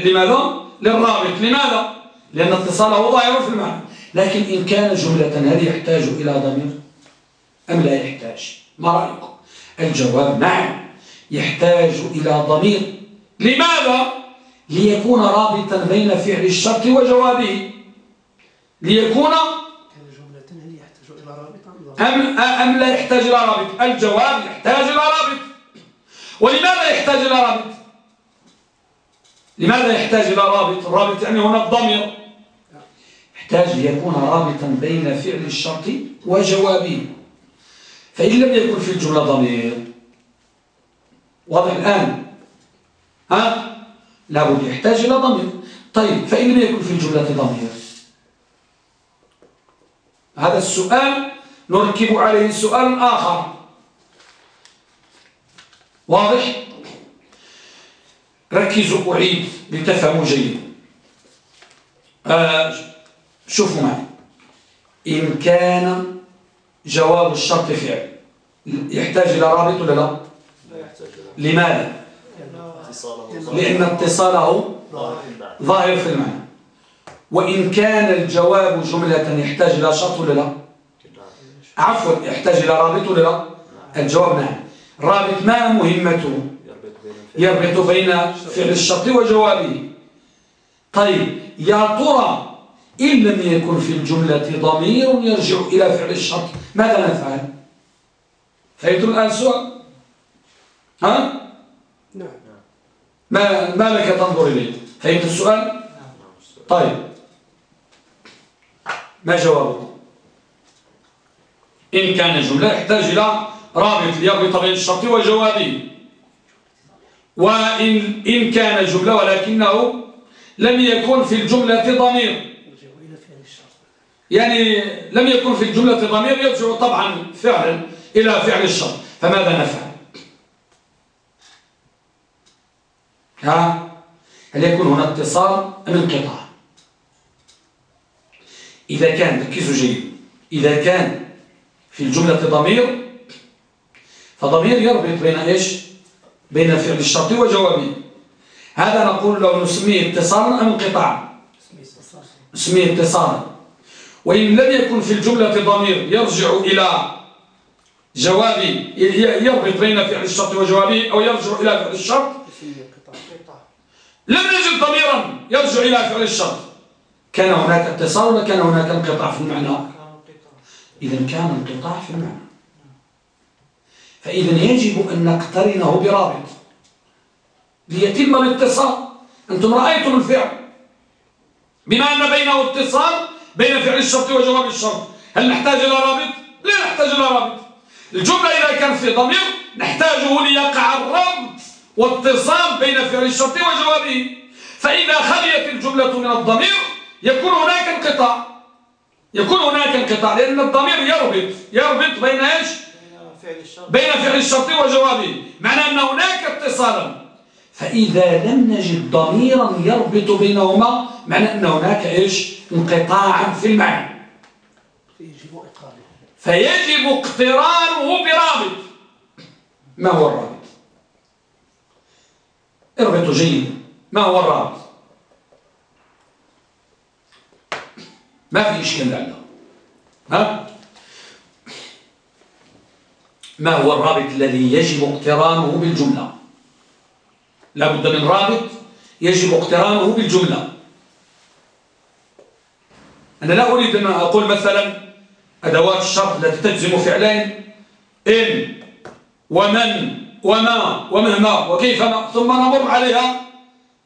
لماذا؟ للرابط. لماذا؟ لأن اتصاله ظاهر في المعنى. لكن إن كان جملة هل يحتاج إلى ضمير؟ أم لا يحتاج؟ ما رأيكم الجواب نعم يحتاج إلى ضمير. لماذا؟ ليكون رابطا بين فعل الشرط وجوابه. ليكون أم, أم لا يحتاج إلى رابط؟ الجواب يحتاج إلى رابط. ولماذا يحتاج إلى رابط؟ لماذا يحتاج إلى رابط؟ الرابط يعني هنا الضمير. يحتاج ليكون رابطا بين فعل الشرط وجوابه. فإن لم يكن في الجملة ضمير واضح الآن؟ ها؟ لابد يحتاج إلى ضمير. طيب فإن لم يكن في الجملة ضمير هذا السؤال نركب عليه سؤال آخر. واضح؟ ركزوا أعيد لتفهموا جيدا. آه شوفوا معي. إن كان جواب الشرط فعل. يحتاج إلى رابط ولا لا؟ لا يحتاج لماذا؟ لأن اتصاله ظاهر في المعنى. وإن كان الجواب جملة يحتاج إلى شرط ولا لا؟ عفوا يحتاج إلى رابط ولا لا؟ الجواب نعم. رابط ما مهمته؟ يربط بين فعل الشرط وجوابه. طيب يا ترى إن لم يكن في الجملة ضمير يرجع إلى فعل الشرط. ماذا نفعل؟ فهمتم الآن السؤال؟ ها؟ نعم. ما, ما لك تنظر إليه؟ فهمت السؤال؟ طيب. ما جوابكم إن كان جملة يحتاج إلى رابط ليربط بين الشرط وجوابه. وإن إن كان جملة ولكنه لم يكن في الجملة ضمير. يعني لم يكن في الجملة ضمير يرجع طبعا فعلا إلى فعل الشرط. فماذا نفعل؟ ها؟ هل يكون هنا اتصال أم انقطاع؟ إذا كان ركزوا جيد. إذا كان في الجملة ضمير فضمير يربط بين إيش؟ بين فعل الشرط وجوابه. هذا نقول لو نسميه اتصالا أم انقطاعا؟ نسميه اتصالا. وإن لم يكن في الجملة ضمير يرجع إلى جواب يربط بين فعل الشرط وجوابه أو يرجع إلى فعل الشرط. لم نجد ضميرا يرجع إلى فعل الشرط. كان هناك اتصال ولا كان هناك انقطاع في المعنى. إذا كان انقطاع في المعنى. فإذا يجب أن نقترنه برابط. ليتم الاتصال. أنتم رأيتم الفعل. بما أن بينه اتصال بين فعل الشرط وجواب الشرط. هل نحتاج إلى رابط؟ لا نحتاج إلى رابط. الجملة إذا كان في ضمير نحتاجه ليقع الربط واتصال بين فعل الشرط وجوابه. فإذا خليت الجملة من الضمير يكون هناك انقطاع. يكون هناك انقطاع لأن الضمير يربط. يربط بين إيش؟ بين فعل الشرط. وجوابه. معنى أن هناك اتصالا. فإذا لم نجد ضميرا يربط بينهما معنى أن هناك إيش؟ انقطاعا في المعنى. فيجب اقترانه برابط. ما هو الرابط؟ اربطوا جيدا. ما هو الرابط؟ ما في إشكال لعله ها؟ ما هو الرابط الذي يجب اقترانه بالجملة؟ لا بد من رابط يجب اقترانه بالجملة. أنا لا أريد أن أقول مثلا أدوات الشرط التي تجزم فعلين إن ومن وما ومهما وكيفما ثم نمر عليها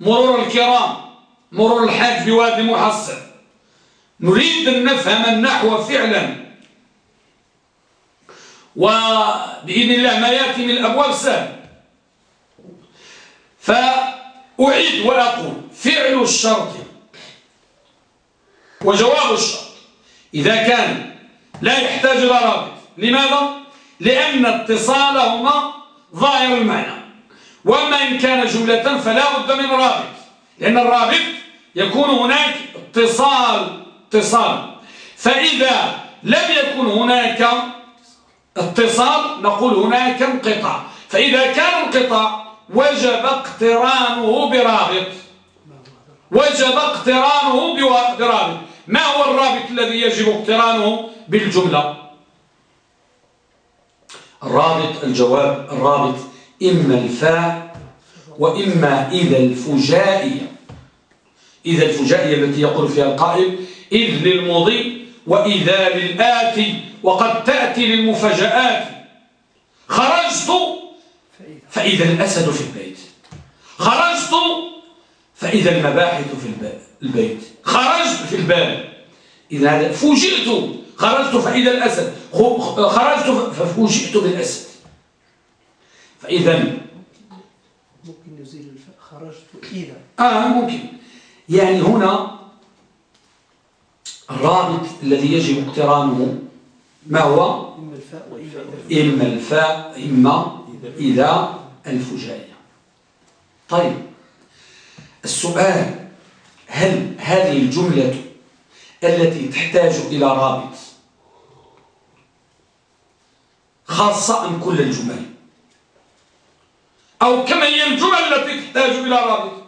مرور الكرام مرور الحاج بوادي محصن. نريد أن نفهم النحو فعلا. وبإذن الله ما يأتي من الأبواب سهل. فأعيد وأقول فعل الشرط وجواب الشرط. إذا كان لا يحتاج إلى رابط. لماذا؟ لأن اتصالهما ظاهر المعنى. وأما إن كان جملة فلا بد من رابط. لأن الرابط يكون هناك اتصال اتصال. فإذا لم يكن هناك اتصال نقول هناك انقطاع. فإذا كان انقطاع وجب اقترانه برابط. وجب اقترانه برابط. ما هو الرابط الذي يجب اقترانه بالجملة؟ الرابط الجواب الرابط إما الفاء وإما إذا الفجائية. إذا الفجائية التي يقول فيها القائل إذ للمضي وإذا للآتي وقد تأتي للمفاجآت. فإذا الأسد في البيت. خرجت فإذا المباحث في البيت. خرجت في الباب. إذا فوجئت خرجت فإذا الأسد. خرجت ففوجئت بالأسد. فإذا ممكن نزيل الفاء خرجت إذا. آه ممكن. يعني هنا الرابط الذي يجب اقترانه ما هو؟ إما الفاء وإذا إما الفاء إما إذا. الفجائية طيب السؤال هل هذه الجملة التي تحتاج إلى رابط خاصة أم كل الجمل؟ أو كم هي الجمل التي تحتاج إلى رابط؟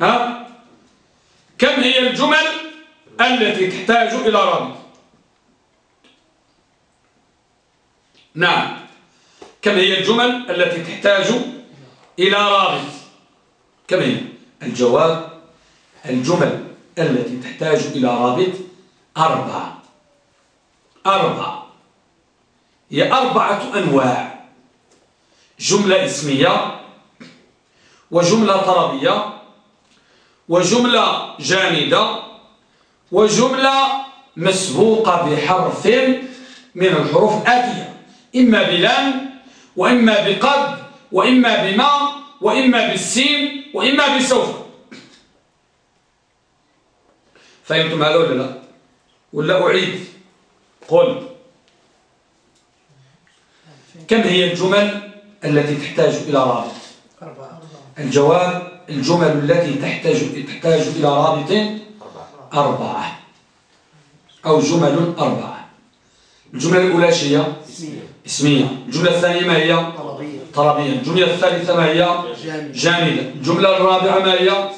ها؟ كم هي الجمل التي تحتاج إلى رابط؟ نعم. كم هي الجمل التي تحتاج إلى رابط كم هي الجواب الجمل التي تحتاج إلى رابط أربعة. أربعة. هي أربعة أنواع. جملة اسمية وجملة طلبية وجملة جامدة وجملة مسبوقة بحرف من الحروف الآتية. إما بلان وإما بقد وإما بما وإما بالسين وإما بسوف. فهمتم هذا ولا لا؟ ولا أعيد؟ قل. كم هي الجمل التي تحتاج إلى رابط؟ الجواب الجمل التي تحتاج تحتاج إلى رابط أربعة. أو جمل أربعة. الجملة الأولى اسمية. الجملة الثانية ما هي؟ طلبية الجملة الثالثة ما هي؟ جامدة الجملة الرابعة ما هي؟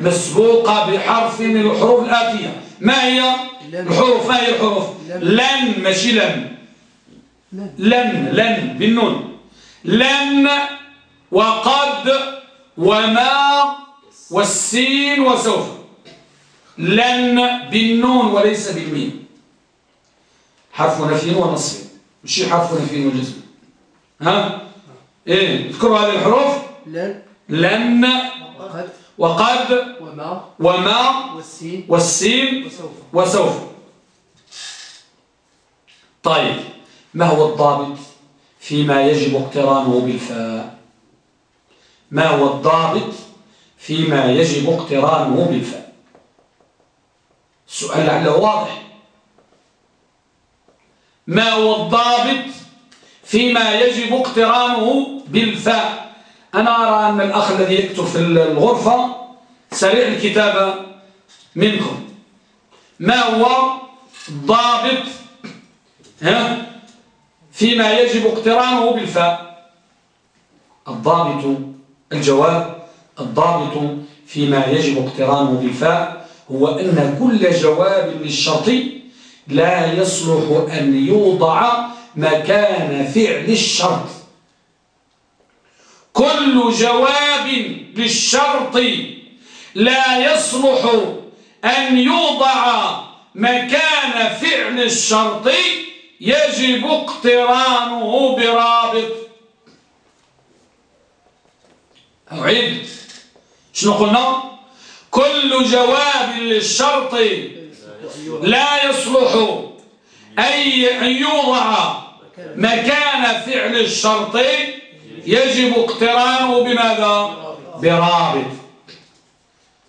مسبوقة بحرف من الحروف الآتية. ما هي؟ الحروف. ما هي الحروف؟ لن. ماشي لن. لن. لن. بالنون. لن وقد وما والسين وسوف. لن بالنون وليس بالميم. حرف نفي ونصب. مش حرف نفي وجزم ها؟ إيه اذكروا هذه الحروف. لن. لن. وقد. وقد. وما. وما. والسين. والسين. وسوف. وسوف. طيب ما هو الضابط فيما يجب اقترانه بالفاء؟ ما هو الضابط فيما يجب اقترانه بالفاء؟ السؤال لعله واضح. ما هو الضابط فيما يجب اقترانه بالفاء؟ أنا أرى أن الأخ الذي يكتب في الغرفة سريع الكتابة منكم. ما هو الضابط ها فيما يجب اقترانه بالفاء؟ الضابط الجواب الضابط فيما يجب اقترانه بالفاء هو أن كل جواب للشرط لا يصلح أن يوضع مكان فعل الشرط. كل جواب للشرط لا يصلح أن يوضع مكان فعل الشرط يجب اقترانه برابط. أعيد شنو قلنا؟ كل جواب للشرط لا يصلح أن يوضع مكان فعل الشرط يجب اقترانه بماذا؟ برابط.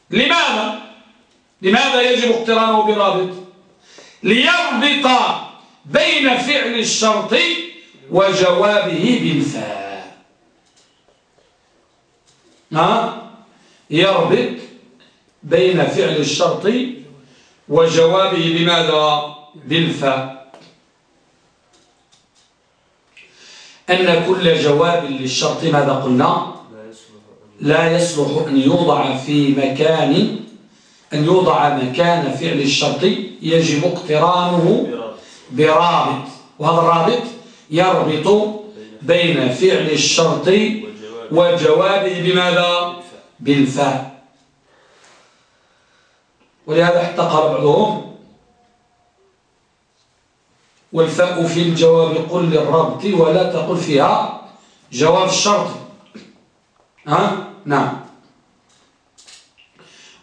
لماذا؟ لماذا يجب اقترانه برابط؟ ليربط بين فعل الشرط وجوابه بالفاء. ها؟ يربط بين فعل الشرط وجوابه بماذا؟ بالفاء أن كل جواب للشرط ماذا قلنا؟ لا يصلح أن يوضع في مكان أن يوضع مكان فعل الشرط يجب اقترانه برابط. وهذا الرابط يربط بين فعل الشرط وجوابه بماذا؟ بالفاء ولهذا قال بعضهم والفاء في الجواب قل للربط ولا تقل فيها جواب الشرط. ها؟ نعم.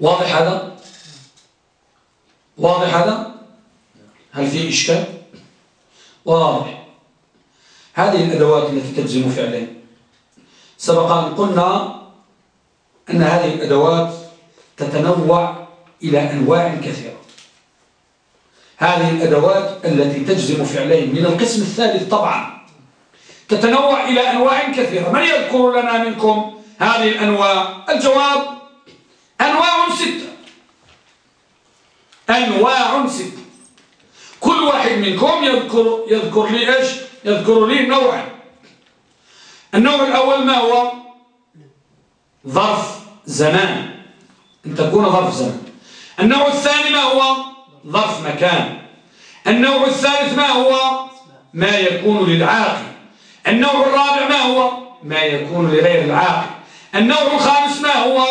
واضح هذا؟ واضح هذا؟ هل في إشكال؟ واضح. هذه الأدوات التي تجزم فعلين سبق أن قلنا أن هذه الأدوات تتنوع إلى أنواع كثيرة. هذه الأدوات التي تجزم فعلين من القسم الثالث طبعا. تتنوع إلى أنواع كثيرة. من يذكر لنا منكم هذه الأنواع؟ الجواب أنواع ستة. أنواع ستة. كل واحد منكم يذكر يذكر لي إيش؟ يذكر لي نوعا. النوع الأول ما هو؟ ظرف زمان. أن تكون ظرف زمان. النوع الثاني ما هو ظرف مكان. النوع الثالث ما هو ما يكون للعاقل. النوع الرابع ما هو ما يكون لغير العاقل. النوع الخامس ما هو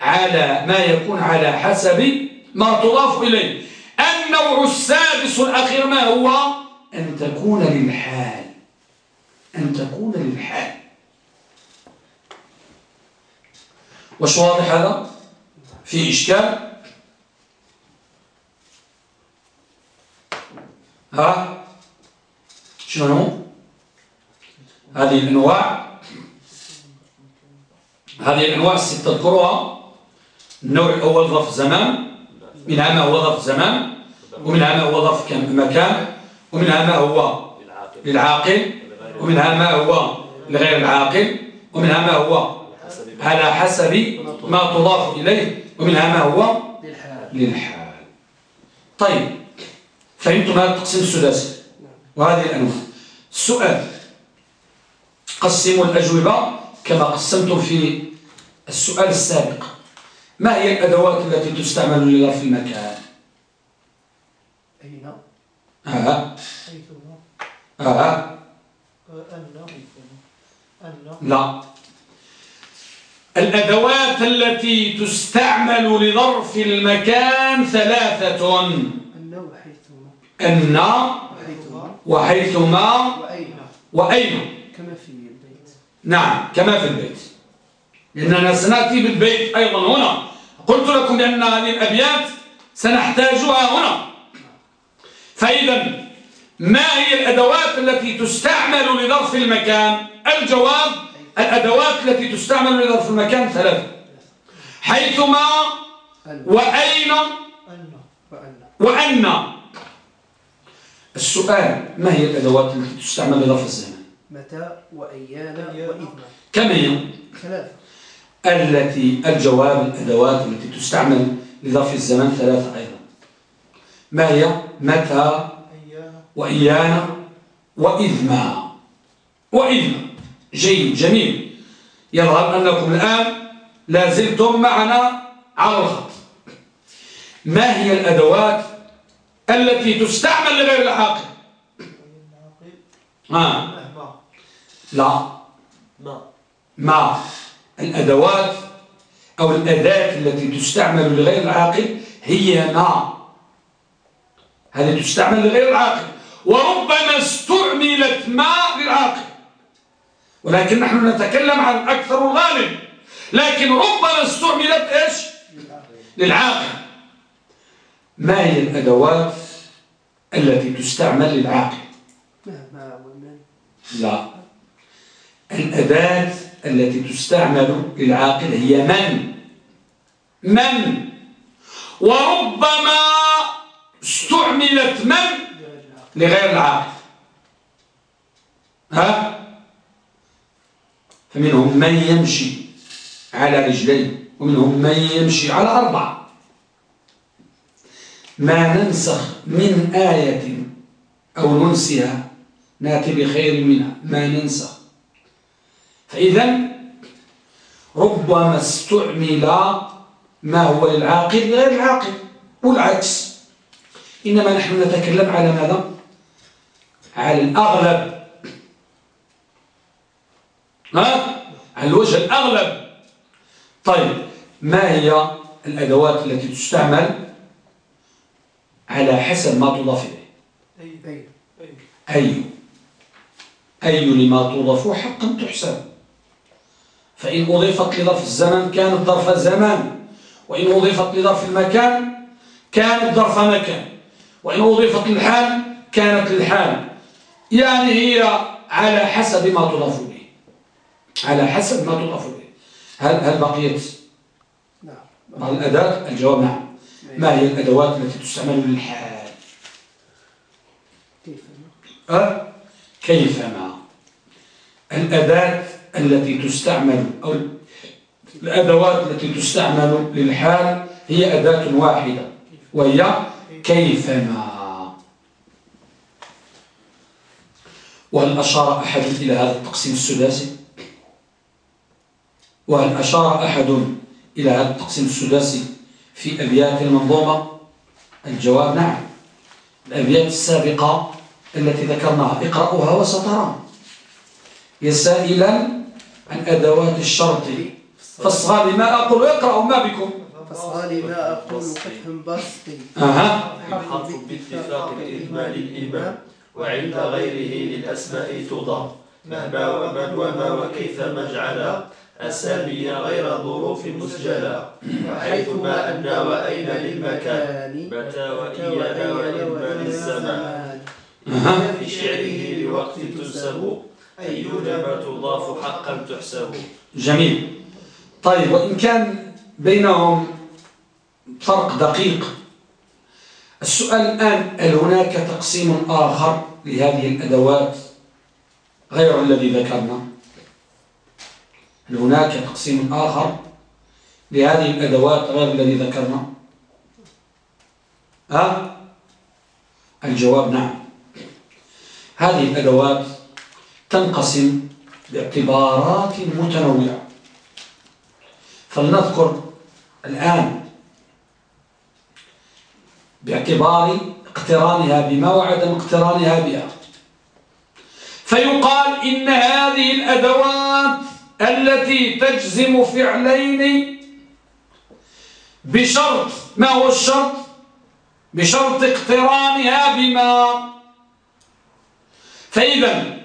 على ما يكون على حسب ما تضاف إليه. النوع السادس الأخير ما هو أن تكون للحال. أن تكون للحال. وش واضح هذا؟ في إشكال؟ ها؟ شنو؟ هذه الأنواع. هذه الأنواع الستة تذكرها. النوع الأول ظرف زمان منها ما هو ظرف زمان ومنها ما هو ظرف مكان ومنها ما هو للعاقل ومنها ما هو لغير العاقل ومنها ما هو على حسب ما تضاف إليه ومنها ما هو للحال. طيب فهمتم هذا التقسيم السداسي وهذه الأنواع. السؤال قسموا الأجوبة كما قسمتم في السؤال السابق. ما هي الأدوات التي تستعمل لظرف المكان؟ أين؟ آه. حيثما آه. أن لا. الأدوات التي تستعمل لظرف المكان ثلاثة. أن وحيثما وأين؟ كما في البيت. نعم كما في البيت. لأننا سنأتي بالبيت أيضا هنا. قلت لكم بأن هذه الأبيات سنحتاجها هنا. فإذا ما هي الأدوات التي تستعمل لظرف المكان؟ الجواب الأدوات التي تستعمل لظرف المكان ثلاثة. حيثما وأين؟ أن وأن وأن. السؤال ما هي الأدوات التي تستعمل لظرف الزمان متى وأيان وإذن كم هي؟ ثلاثة. التي الجواب الأدوات التي تستعمل لظرف الزمان ثلاثة أيضا. ما هي؟ متى؟ وإيانا؟ وإذ ما وإذ ما جيد جميل. يظهر أنكم الآن لا زلتم معنا على الخط. ما هي الأدوات التي تستعمل لغير العاقل. مهما لا. ما؟ الأدوات أو الأداة التي تستعمل لغير العاقل هي مع هذه تستعمل لغير العاقل. وربما استعملت ما للعاقل. ولكن نحن نتكلم عن أكثر الغالب. لكن ربما استعملت إيش؟ للعاقل. ما هي الأدوات التي تستعمل للعاقل؟ لا. الأداة التي تستعمل للعاقل هي من؟ من؟ وربما استعملت من؟ لغير العاقل. ها؟ فمنهم من يمشي على رجلين ومنهم من يمشي على أربعة. ما ننسخ من آية أو ننسها نأتي بخير منها. ما ننسخ. فإذا ربما استعمل ما هو للعاقل غير العاقل والعكس. إنما نحن نتكلم على ماذا؟ على الأغلب. ها؟ على الوجه الأغلب. طيب ما هي الأدوات التي تستعمل؟ على حسب ما تضاف إليه. أي أي أي. لما تضاف حقا تحسب. فإن أضيفت لظرف الزمن كانت ظرف زمان وإن أضيفت لظرف المكان كانت ظرف مكان. وإن أضيفت للحال كانت للحال. يعني هي على حسب ما تضاف إليه. على حسب ما تضاف إليه. هل هل بقيت؟ نعم. بعض الأداة الجواب نعم. ما هي الأدوات التي تستعمل للحال أه؟ كيفما؟ الأداة التي تستعمل أو الأدوات التي تستعمل للحال هي أداة واحدة وهي كيفما؟ وهل أشار أحد إلى هذا التقسيم السداسي وهل أشار أحد إلى هذا التقسيم السداسي في أبيات المنظومة؟ الجواب نعم. الأبيات السابقة التي ذكرناها. اقرأوها وسترى. يسائلا عن أدوات الشرط. فاصغى لما أقول اقرأوا ما بكم. فاصغى لما أقول فتح بسطي أها. حرف باتفاق الإهمال الإمام وعند غيره للأسماء تضاف. مهما ومن وما وكيف مجعلا أسامي غير ظروف مسجلة. وحيث ما أن وأين للمكان. متى وإيانا وإما للزمان أها في شعره لوقت تنسب. أينما تضاف حقا تحسب. جميل. طيب وإن كان بينهم فرق دقيق السؤال الآن هل هناك تقسيم آخر لهذه الأدوات غير الذي ذكرنا؟ هل هناك تقسيم آخر لهذه الأدوات غير الذي ذكرنا. ها الجواب نعم. هذه الأدوات تنقسم باعتبارات متنوعة. فلنذكر الآن باعتبار اقترانها بما وعدم اقترانها بها. فيقال إن هذه الأدوات التي تجزم فعلين بشرط ما هو الشرط؟ بشرط اقترانها بما. فإذا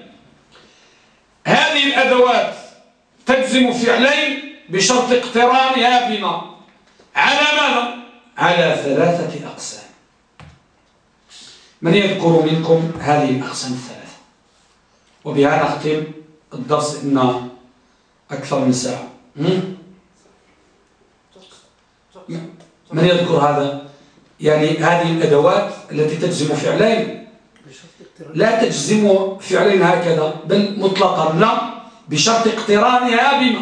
هذه الأدوات تجزم فعلين بشرط اقترانها بما. على ماذا؟ على ثلاثة أقسام. من يذكر منكم هذه الأقسام الثلاثة؟ وبها نختم الدرس. إن أكثر من ساعة؟ من يذكر هذا؟ يعني هذه الأدوات التي تجزم فعلين. لا تجزم فعلين هكذا بل مطلقا لا بشرط اقترانها بما.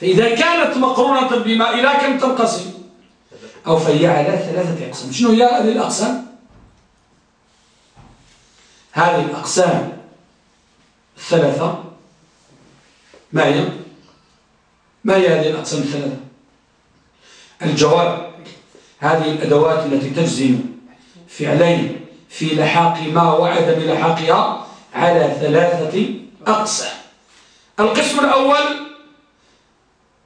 فإذا كانت مقرونة بما إلى كم تنقسم؟ أو فهي على ثلاثة أقسام. شنو هي هذه الأقسام؟ هذه الأقسام الثلاثة ما هي ما هي هذه الأقسام الثلاثة؟ الجواب هذه الأدوات التي تجزم فعلين في لحاق ما وعدم لحاقها على ثلاثة أقسام. القسم الأول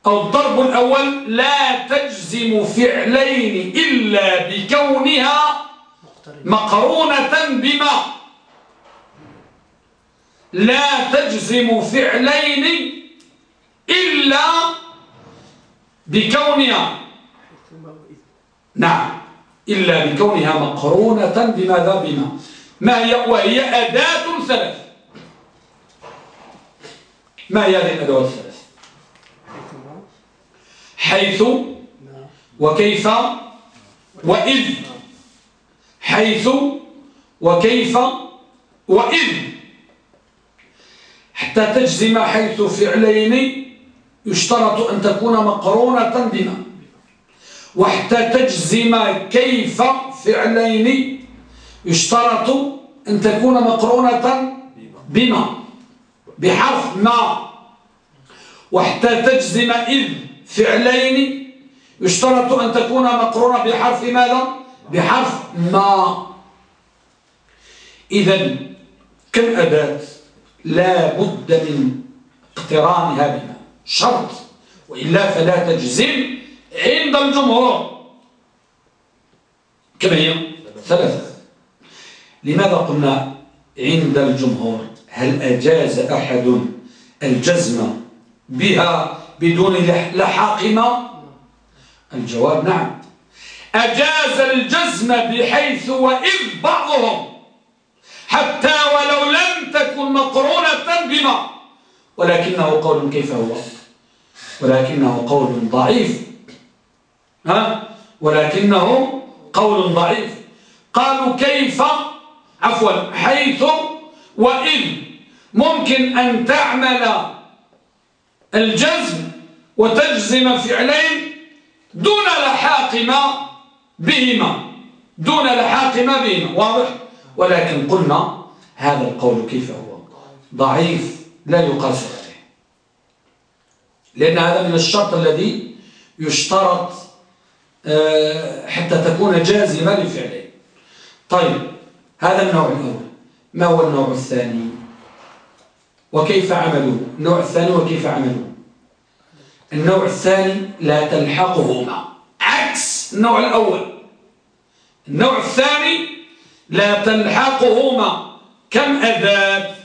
أو الضرب الأول لا تجزم فعلين إلا بكونها مقرونة بما لا تجزم فعلين إلا بكونها. نعم إلا بكونها مقرونة بماذا بما ما هي؟ وهي أداة ثلاث ما هي هذه الأدوات الثلاث حيث وكيف وإذ. حيث وكيف وإذ. حتى تجزم حيث فعلين يشترط أن تكون مقرونة بما وحتى تجزم كيف فعلين يشترط أن تكون مقرونة بما بحرف ما. وحتى تجزم إذ فعلين يشترط أن تكون مقرونة بحرف ماذا؟ بحرف ما. إذا كم أداة لا بد من اقترانها بما شرط وإلا فلا تجزم عند الجمهور. كم هي؟ ثلاثة. لماذا قلنا عند الجمهور؟ هل أجاز أحد الجزم بها بدون لح- لحاق ما؟ الجواب نعم. أجاز الجزم بحيث وإذ بعضهم حتى تكن مقرونة بما. ولكنه قول كيف هو؟ ولكنه قول ضعيف. ها؟ ولكنه قول ضعيف. قالوا كيف؟ عفوا حيث وإذ ممكن أن تعمل الجزم وتجزم فعلين دون لحاق ما بهما. دون لحاق ما بهما واضح؟ ولكن قلنا هذا القول كيف هو؟ ضعيف لا يقاس عليه. لأن هذا من الشرط الذي يشترط آه، حتى تكون جازمة لفعله. طيب هذا النوع الأول. ما هو النوع الثاني؟ وكيف عملوا؟ النوع الثاني وكيف عملوا؟ النوع الثاني لا تلحقهما. عكس النوع الأول. النوع الثاني لا تلحقهما. كم أداة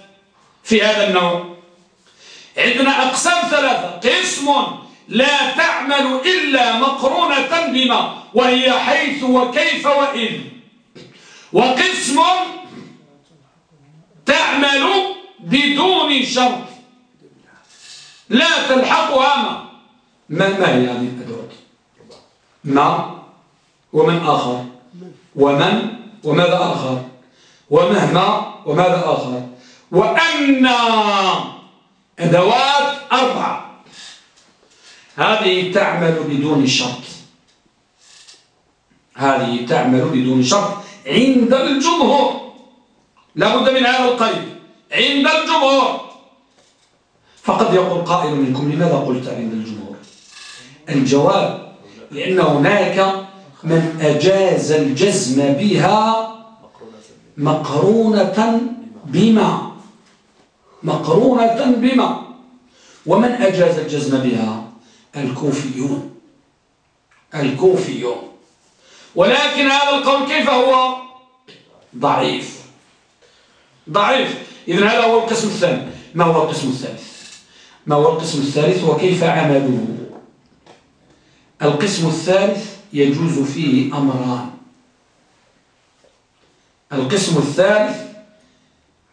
في هذا النوع. عندنا أقسام ثلاثة. قسم لا تعمل إلا مقرونة بما وهي حيث وكيف وإذ وقسم تعمل بدون شرط. لا تلحقها ما ما, ما هي هذه الأدوات؟ ما ومن آخر؟ ومن وماذا آخر؟ ومهما وماذا آخر؟ وأن أدوات أربعة. هذه تعمل بدون شرط. هذه تعمل بدون شرط عند الجمهور. لابد من هذا القيد. عند الجمهور. فقد يقول قائل منكم لماذا قلت عند الجمهور؟ الجواب لأن هناك من أجاز الجزم بها مقرونة بما مقرونة بما؟ ومن أجاز الجزم بها؟ الكوفيون. الكوفيون. ولكن هذا القول كيف هو؟ ضعيف. ضعيف. إذن هذا هو القسم الثاني. ما هو القسم الثالث؟ ما هو القسم الثالث؟ وكيف عمله القسم الثالث يجوز فيه أمران. القسم الثالث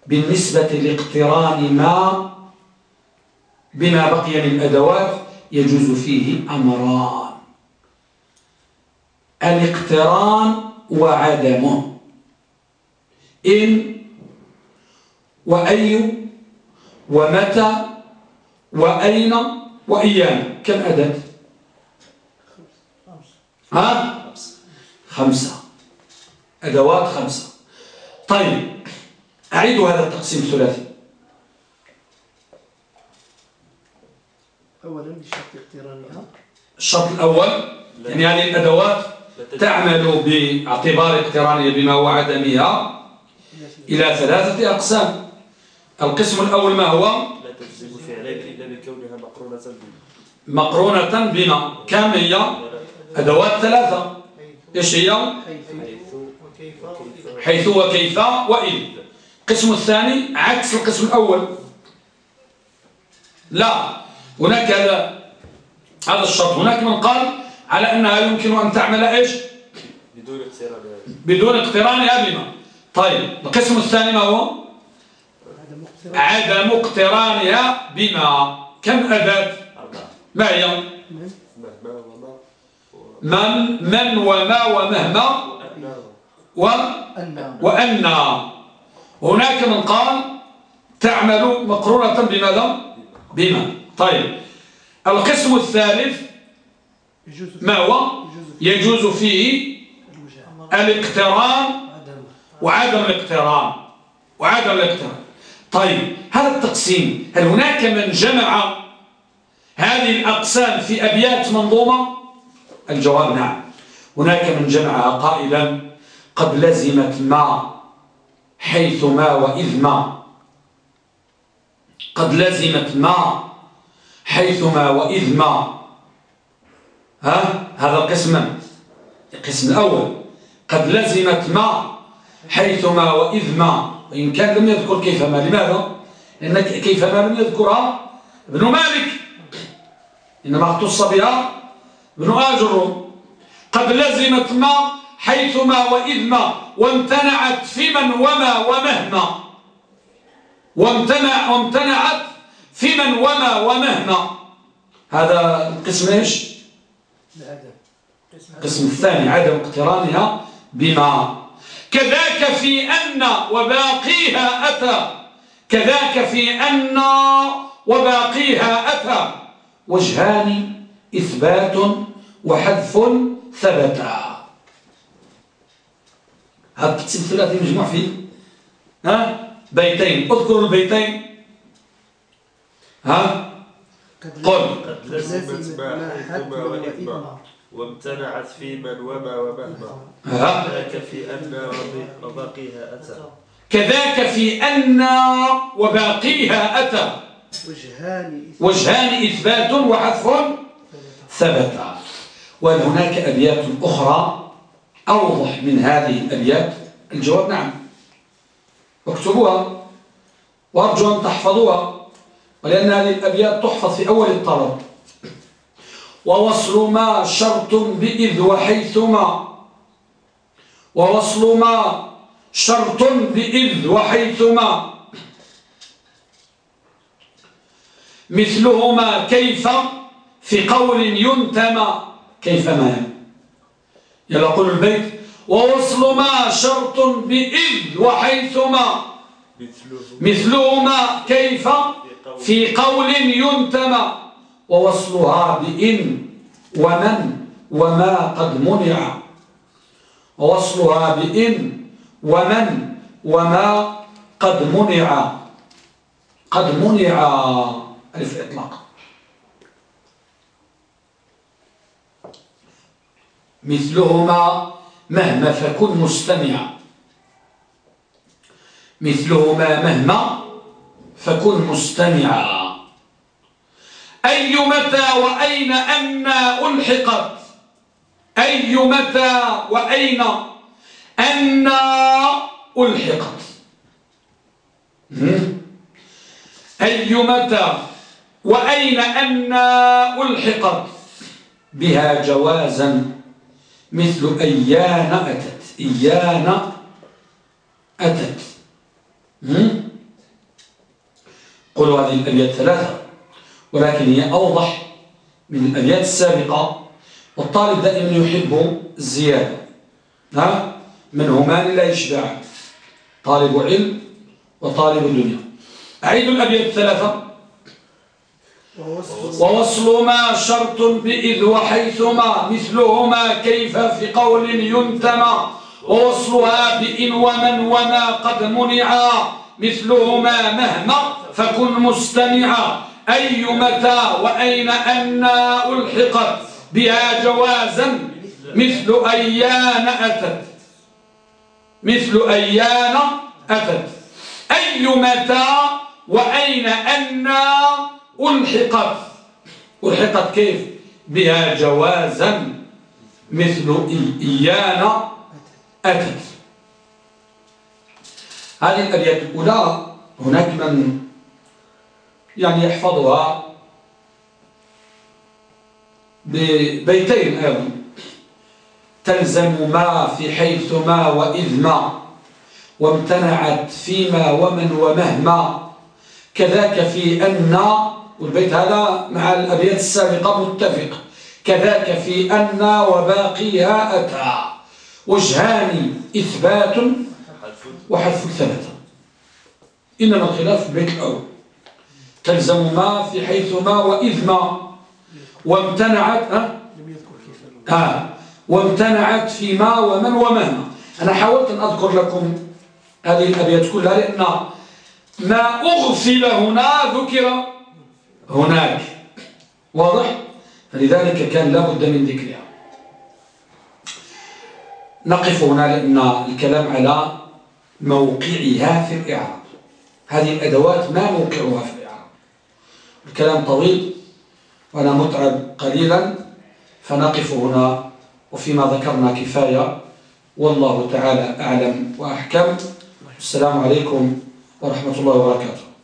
بالنسبة لاقتران ما بما بقي من أدوات يجوز فيه أمران. الاقتران وعدمه إن وأي ومتى وأين وإيان كم أداة ها؟ خمسة. أدوات خمسة. طيب. أعيد هذا التقسيم الثلاثي. أولا بشرط اقترانها. الشرط الأول يعني هذه الأدوات تعمل باعتبار اقترانها بما هو عدمها إلى ثلاثة أقسام. القسم الأول ما هو؟ لا تجزم فعلين إلا بكونها مقرونة بما. مقرونة بما. كم هي؟ أدوات ثلاثة. إيش هي؟ حيث. وكيف. وإذ القسم الثاني عكس القسم الأول. لا هناك هذا هذا الشرط. هناك من قال على أنها يمكن أن تعمل إيش؟ بدون اقتران بدون اقترانها بما طيب القسم الثاني ما هو؟ عدم اقترانها بما. كم أداة ما هي؟ مهما وما من من وما ومهما وأنا و أن وأن. هناك من قال تعمل مقرونة بماذا بما. طيب. القسم الثالث ما هو؟ يجوز فيه الاقتران عدم وعدم الاقتران. وعدم الاقتران. طيب. هذا التقسيم هل هناك من جمع هذه الأقسام في أبيات منظومة؟ الجواب نعم. هناك من جمعها قائلا قد لزمت ما حيث ما وإذ ما. قد لزمت ما حيث ما وإذ ما. ها؟ هذا القسم القسم الأول. قد لزمت ما حيث ما وإذ ما. وإن كان لم يذكر كيف ما. لماذا؟ لأن كيف ما لم يذكرها ابن مالك. إنما اختص بها ابن آجر. قد لزمت ما حيث ما وإذ ما وامتنعت في من وما ومهما. وامتنع وامتنعت في من وما ومهما. هذا القسم إيش؟ القسم الثاني عدم اقترانها بما. كذاك في أن وباقيها أتى. كذاك في أن وباقيها أتى. وجهان إثبات وحذف ثبتا. التقسيم الثلاثي مجموع فيه ها بيتين اذكروا البيتين ها؟ قل قد لزمت ما حيثما وإثما وامتنعت في من وما ومهما ها؟ ذاك في أن وباقيها أتى. كذاك في أن وباقيها أتى. وجهان وجهان إثبات وحذف ثبت وهناك أبيات أخرى أوضح من هذه الأبيات الجواب نعم. اكتبوها وأرجو أن تحفظوها ولأن هذه الأبيات تحفظ في أول الطلب. ووصل ما شرط بإذ وحيثما. ووصل ما شرط بإذ وحيثما. مثلهما كيف؟ في قول ينتمى. كيف ما يلا قول البيت. ووصل ما شرط بإذ وحيثما مثله مثلهما كيف؟ في قول ينتمى. ووصلها بإن ومن وما قد منع. ووصلها بإن ومن وما قد منع. قد منع. ألف إطلاق. مثلهما مهما فكن مستمعا. مثلهما مهما فكن مستمعا. أي متى وأين أن ألحقت؟ أي متى وأين أن ألحقت؟ أي متى وأين أن ألحقت؟ بها جوازا مثل أيان أتت. إيان أتت. قلوا هذه الأبيات ثلاثة ولكن هي أوضح من الأبيات السابقة والطالب دائما يحب الزيادة. ها؟ من همان لا يشبع طالب علم وطالب دنيا. أعيد الأبيات الثلاثة. ووصل ما شرط بإذ وحيثما مثلهما كيف في قول ينتمى. ووصلها بإن ومن وما قد منعا مثلهما مهما فكن مستمعا. أي متى وأين أن ألحقت بها جوازا؟ مثل أيان أتت. مثل أيان أتت. أي متى وأين أن ألحقت. ألحقت كيف؟ بها جوازا مثل إيان أتت. هذه الأبيات الأولى هناك من يعني يحفظها ببيتين أيضا. تلزم ما في حيث ما وإذ ما وامتنعت فيما ومن ومهما. كذاك في أن والبيت هذا مع الأبيات السابقة متفق. كذاك في أن وباقيها أتى وجهان إثبات وحذف ثلاثة. إنما الخلاف في البيت الأول تلزم ما في حيث ما وامتنعت أه؟ آه. وامتنعت في ما ومن ومهما. أنا حاولت أن أذكر لكم هذه الأبيات كلها لأن ما أغفل هنا ذكر هناك. واضح؟ فلذلك كان لابد من ذكرها. نقف هنا لأن الكلام على موقعها في الإعراب. هذه الأدوات ما موقعها في الإعراب. الكلام طويل وأنا متعب قليلا فنقف هنا. وفيما ذكرنا كفاية والله تعالى أعلم وأحكم. السلام عليكم ورحمة الله وبركاته.